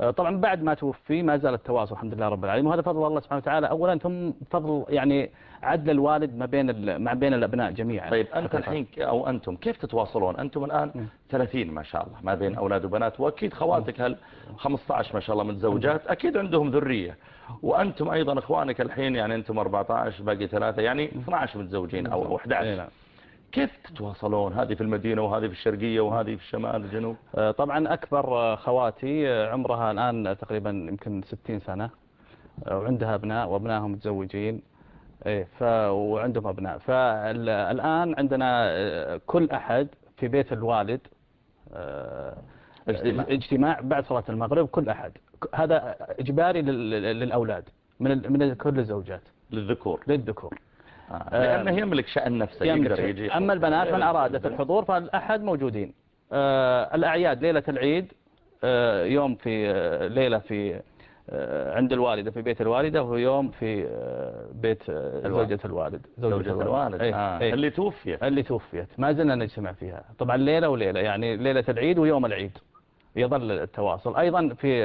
آه، طبعا بعد ما توفي ما زال التواصل الحمد لله رب العالمين. وهذا فضل الله سبحانه وتعالى. اولا ثم فضل يعني عدل الوالد ما بين ما بين الأبناء جميعا. طيب أنت. الحين أو أنتم كيف تتواصلون؟ أنتم الآن مم. 30 ما شاء الله ما بين أولاد وبنات وأكيد خواتك هل 15 ما شاء الله متزوجات أكيد عندهم ذرية. وأنتم أيضا إخوانك الحين يعني أنتم 14 باقي ثلاثة يعني 12 متزوجين أو أو إيه 11 نعم. كيف تتواصلون؟ هذه في المدينة وهذه في الشرقية وهذه في الشمال الجنوب؟ آه، طبعا أكبر آه، خواتي آه، عمرها الآن تقريبا يمكن 60 سنة. آه، وعندها أبناء وأبنائهم متزوجين. إيه ف وعندهم أبناء. فالآن عندنا كل أحد في بيت الوالد اجتماع. اجتماع بعد صلاة المغرب كل أحد. ك- هذا إجباري لل- للأولاد من ال- من كل الزوجات. للذكور. للذكور. لأنه يملك شأن نفسه يملك. يقدر يجي أما البنات من أرادت الحضور فالأحد موجودين. آه، الأعياد ليلة العيد آه، يوم في آه، ليلة في آه، عند الوالدة في بيت الوالدة ويوم في آه، بيت آه،. زوجة الوالد. زوجة الوالد. إيه، آه. إيه. اللي توفي اللي توفيت. ما زلنا نجتمع فيها. طبعا ليلة وليلة يعني ليلة العيد ويوم العيد. يظل التواصل. أيضا في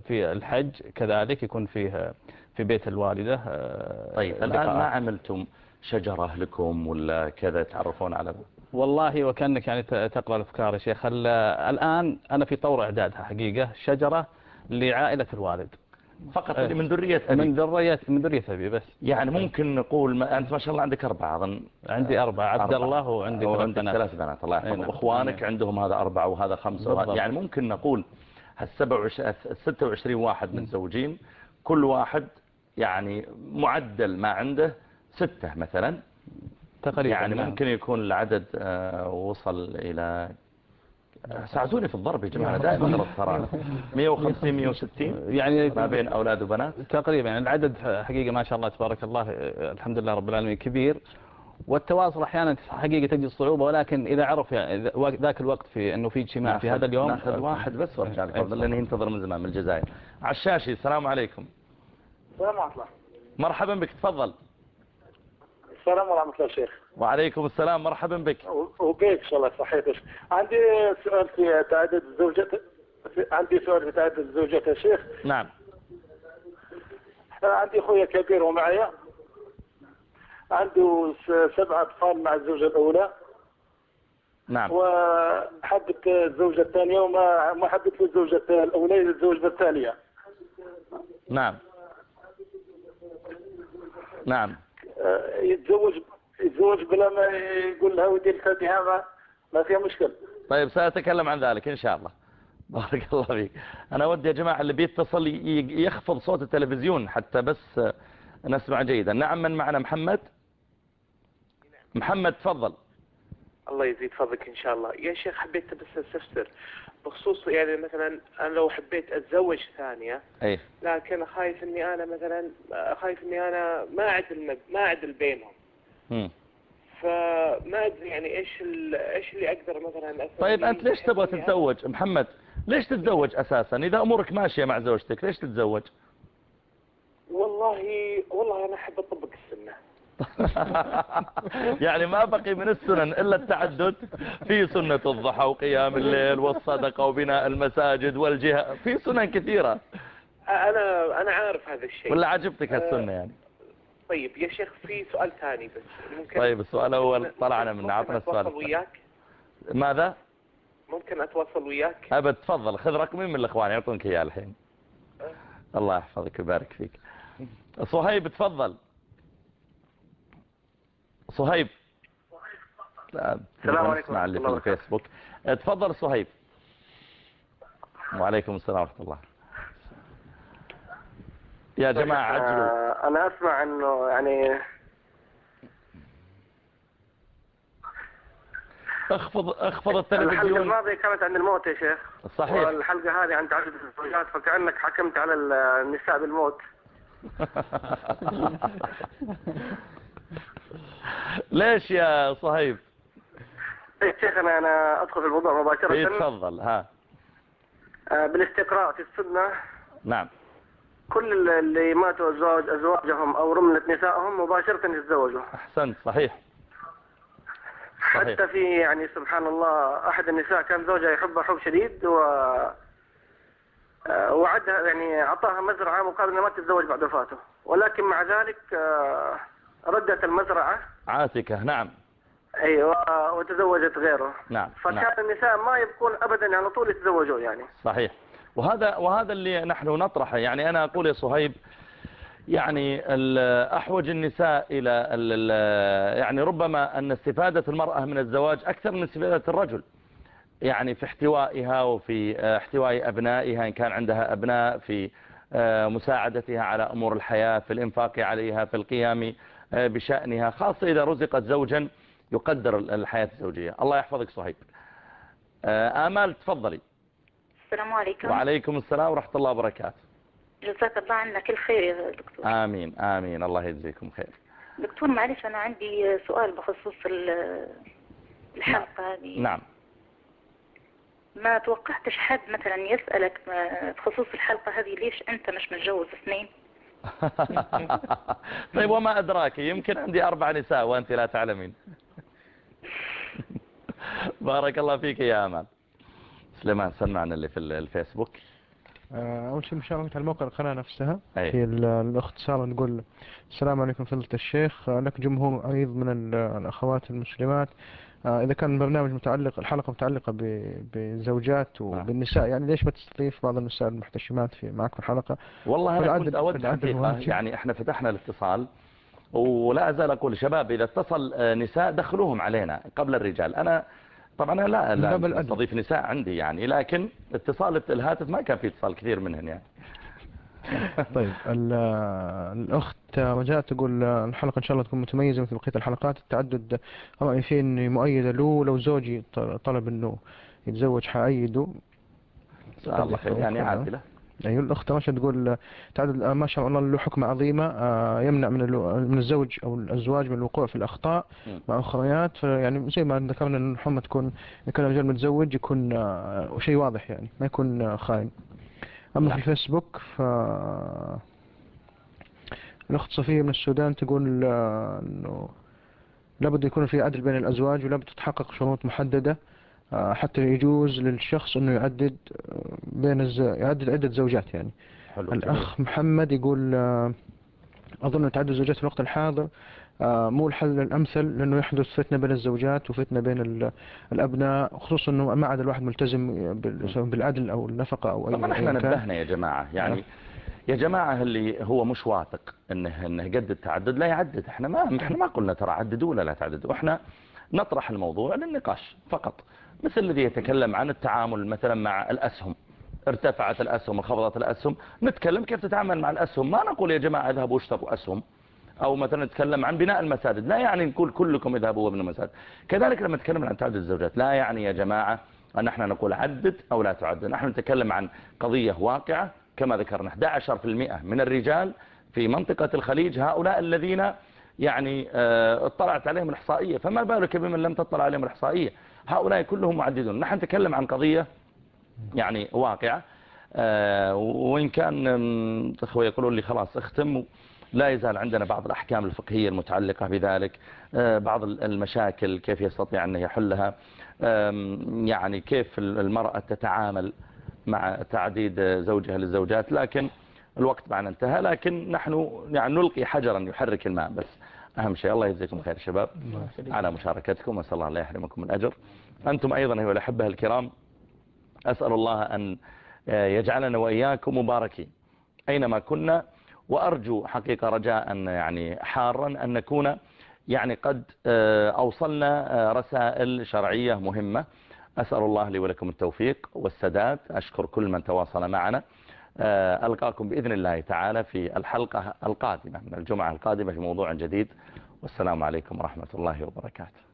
في الحج كذلك يكون فيه في بيت الوالدة آه، طيب الآن. ما عملتم شجرة لكم ولا كذا تعرفون على والله وكأنك يعني تقرأ الأفكار يا شيخ ال- الآن أنا في طور إعدادها حقيقة شجرة لعائلة الوالد فقط إيه. اللي من ذرية أبي من ذرية من ذرية أبي بس يعني ممكن نقول ما أنت ما شاء الله عندك أربعة أظن عندي أربعة عبد. الله وعندي ثلاث وعندك بنات ثلاث بنات الله يحفظهم نعم. وإخوانك آمين. عندهم هذا أربعة وهذا خمسة وهذا. يعني ممكن نقول. الستة وعشرين واحد متزوجين كل واحد يعني معدل ما عنده ستة مثلا. تقريبا يعني نعم. ممكن يكون العدد آه، وصل إلى آه، ساعدوني في الضرب يا جماعة دائما أغلط ترى. 150 160 يعني ما بين أولاد وبنات؟ تقريبا يعني العدد حقيقة ما شاء الله تبارك الله الحمد لله رب العالمين كبير. والتواصل أحيانا حقيقة تجد صعوبة ولكن إذا عرف يعني ذاك الوقت في أنه في اجتماع في هذا اليوم ناخذ واحد بس وأرجع لك لأنه ينتظر من زمان من الجزائر. عشاشي السلام عليكم. السلام الله. مرحبا بك تفضل. السلام ورحمة الله شيخ. وعليكم السلام مرحبا بك. وبيك إن شاء الله صحيتك عندي سؤال في تعدد الزوجات عندي سؤال في تعدد الزوجات يا شيخ. نعم. أنا عندي اخويا كبير ومعي عنده س- سبع أطفال مع الزوجة الأولى. نعم. وحبت الزوجة الثانية وما ما حبت الزوجة الأولى يتزوج بالثانيه نعم. نعم. آه، يتزوج يتزوج بلا ما يقول لها ودي الفاتحه ما ما فيها مشكل. طيب سأتكلم عن ذلك إن شاء الله. بارك الله فيك. أنا ودي يا جماعة اللي بيتصل ي- يخفض صوت التلفزيون حتى بس نسمع جيدا. نعم من معنا؟ محمد؟ محمد تفضل. الله يزيد فضلك إن شاء الله. يا شيخ حبيت بس استفسر بخصوص يعني مثلا أنا لو حبيت أتزوج ثانية أي. لكن خايف إني أنا مثلا خايف إني أنا ما أعدل ما أعدل بينهم. مم. فما أدري يعني إيش إيش اللي أقدر مثلا طيب أنت ليش تبغى إني تتزوج؟ محمد ليش تتزوج أساسا؟ إذا أمورك ماشية مع زوجتك ليش تتزوج؟ والله والله أنا أحب أطبق السنة. يعني ما بقي من السنن إلا التعدد في سنة الضحى وقيام الليل والصدقة وبناء المساجد والجهة. في سنن كثيرة. أنا أنا عارف هذا الشيء. ولا عجبتك هالسنة يعني؟ طيب يا شيخ في سؤال ثاني بس. ممكن طيب السؤال الأول طلعنا منه عطنا السؤال. وياك؟ ماذا؟ ممكن أتواصل وياك؟ أبد تفضل. خذ رقمي من الإخوان يعطونك إياه الحين. الله يحفظك ويبارك فيك. صهيب تفضل صهيب. لا، السلام عليكم نسمع اللي في الفيسبوك. تفضل صهيب. وعليكم السلام ورحمة الله. يا جماعة عجلوا آه، أنا أسمع إنه يعني اخفض اخفض الحلقة التلفزيون الماضية كانت عن الموت يا شيخ. صحيح. والحلقة هذه عن تعدد الزوجات فكأنك حكمت على النساء بالموت. ليش يا صهيب؟ يا شيخ أنا أدخل في الموضوع إيه، مباشرة تفضل. ها. آه، بالاستقراء في السنة. نعم. كل اللي ماتوا أزواج أزواجهم أو رملت نسائهم مباشرة يتزوجوا. أحسنت. صحيح. صحيح. حتى في يعني سبحان الله أحد النساء كان زوجها يحبها حب شديد و آه، وعدها يعني أعطاها مزرعة مقابل أنها ما تتزوج بعد وفاته. ولكن مع ذلك آه، ردت المزرعة؟ عاتكة نعم. أيوة وتزوجت غيره. نعم فكان نعم. النساء ما يبقون أبدا على طول يتزوجون يعني. صحيح. وهذا وهذا اللي نحن نطرحه. يعني أنا أقول يا صهيب يعني أحوج النساء إلى ال- ال- يعني ربما أن استفادة المرأة من الزواج أكثر من استفادة الرجل. يعني في احتوائها وفي آه، احتواء أبنائها إن كان عندها أبناء في آه، مساعدتها على أمور الحياة في الإنفاق عليها في القيام بشأنها خاصة إذا رزقت زوجا يقدر الحياة الزوجية. الله يحفظك صهيب. آه، آمال تفضلي. السلام عليكم. وعليكم السلام ورحمة الله وبركاته. جزاك الله عنا كل خير يا دكتور. آمين آمين. الله يجزيكم خير. دكتور معلش أنا عندي سؤال بخصوص ال- الحلقة هذه. نعم. ما توقعتش حد مثلا يسألك ما- بخصوص الحلقة هذه ليش أنت مش متجوز اثنين؟ طيب وما أدراك؟ يمكن عندي أربع نساء وأنت لا تعلمين. بارك الله فيك يا أمان. سليمان سمعنا اللي في ال- الفيسبوك. آه، أول شيء مشاركة على موقع القناة نفسها أي. في سارة تقول السلام عليكم فضيلة الشيخ. لك جمهور عريض من ال- الأخوات المسلمات. آه، إذا كان البرنامج متعلق الحلقة متعلقة ب- بالزوجات وبالنساء يعني ليش ما تستضيف بعض النساء المحتشمات في معك في الحلقة والله أنا كنت أود حقيقة. يعني إحنا فتحنا الاتصال ولا أزال أقول شباب إذا اتصل آه، نساء دخلوهم علينا قبل الرجال أنا طبعا أنا لا لا. أستضيف نساء عندي يعني لكن اتصال الهاتف ما كان في اتصال كثير منهن يعني طيب ال- الأخت رجاء تقول الحلقة إن شاء الله تكون متميزة مثل بقية الحلقات. التعدد رأيي فيه إني مؤيدة له لو زوجي طلب إنه يتزوج حأيده. الله خير يعني عادلة. أيوة الأخت رشا تقول تعدد ما شاء الله له حكمة عظيمة آه، يمنع من من الزوج أو الأزواج من الوقوع في الأخطاء. مع أخريات. فيعني زي ما ذكرنا إن محمد تكون إن كان الرجال متزوج يكون آه، شيء واضح يعني ما يكون آه، خاين. أما في الفيسبوك ف الأخت صفية من السودان تقول آه، إنه لابد يكون في عدل بين الأزواج ولابد تتحقق شروط محددة آه، حتى يجوز للشخص إنه يعدد آه، بين الز... يعدد عدة زوجات يعني. حلو الأخ محمد يقول آه، أظن تعدد الزوجات في الوقت الحاضر مو الحل الأمثل لأنه يحدث فتنة بين الزوجات وفتنة بين ال- الأبناء خصوصا أنه ما عاد الواحد ملتزم بالعدل أو النفقة أو أي طبعا إحنا. نبهنا يا جماعة يعني يا جماعة اللي هو مش واثق انه إنه قد التعدد لا يعدد. إحنا ما إحنا ما قلنا ترى عددوا ولا لا تعددوا. إحنا نطرح الموضوع للنقاش فقط. مثل الذي يتكلم عن التعامل مثلا مع الأسهم. ارتفعت الأسهم انخفضت الأسهم. نتكلم كيف تتعامل مع الأسهم. ما نقول يا جماعة اذهبوا اشتروا أسهم. أو مثلا نتكلم عن بناء المساجد. لا يعني نقول كلكم اذهبوا وابنوا مساجد. كذلك لما نتكلم عن تعدد الزوجات. لا يعني يا جماعة أن إحنا نقول عدد أو لا تعدد نحن نتكلم عن قضية واقعة كما ذكرنا. 11% من الرجال في منطقة الخليج هؤلاء الذين يعني آه، اطلعت عليهم الإحصائية. فما بالك بمن لم تطلع عليهم الإحصائية؟ هؤلاء كلهم معددون. نحن نتكلم عن قضية يعني واقعة. آه، وإن كان أخوة يقولون لي خلاص اختم لا يزال عندنا بعض الأحكام الفقهية المتعلقة بذلك آه، بعض المشاكل كيف يستطيع أن يحلها يعني كيف المرأة تتعامل مع تعديد زوجها للزوجات لكن الوقت معنا انتهى لكن نحن يعني نلقي حجرا يحرك الماء بس. أهم شيء الله يجزيكم خير شباب. على مشاركتكم وأسأل الله لا يحرمكم من أجر أنتم أيضا أيها الأحبة الكرام أسأل الله أن يجعلنا وإياكم مباركين. أينما كنا وأرجو حقيقة رجاء يعني حارا أن نكون يعني قد أوصلنا رسائل شرعية مهمة. أسأل الله لي ولكم التوفيق والسداد. أشكر كل من تواصل معنا. ألقاكم بإذن الله تعالى في الحلقة القادمة من الجمعة القادمة في موضوع جديد. والسلام عليكم ورحمة الله وبركاته.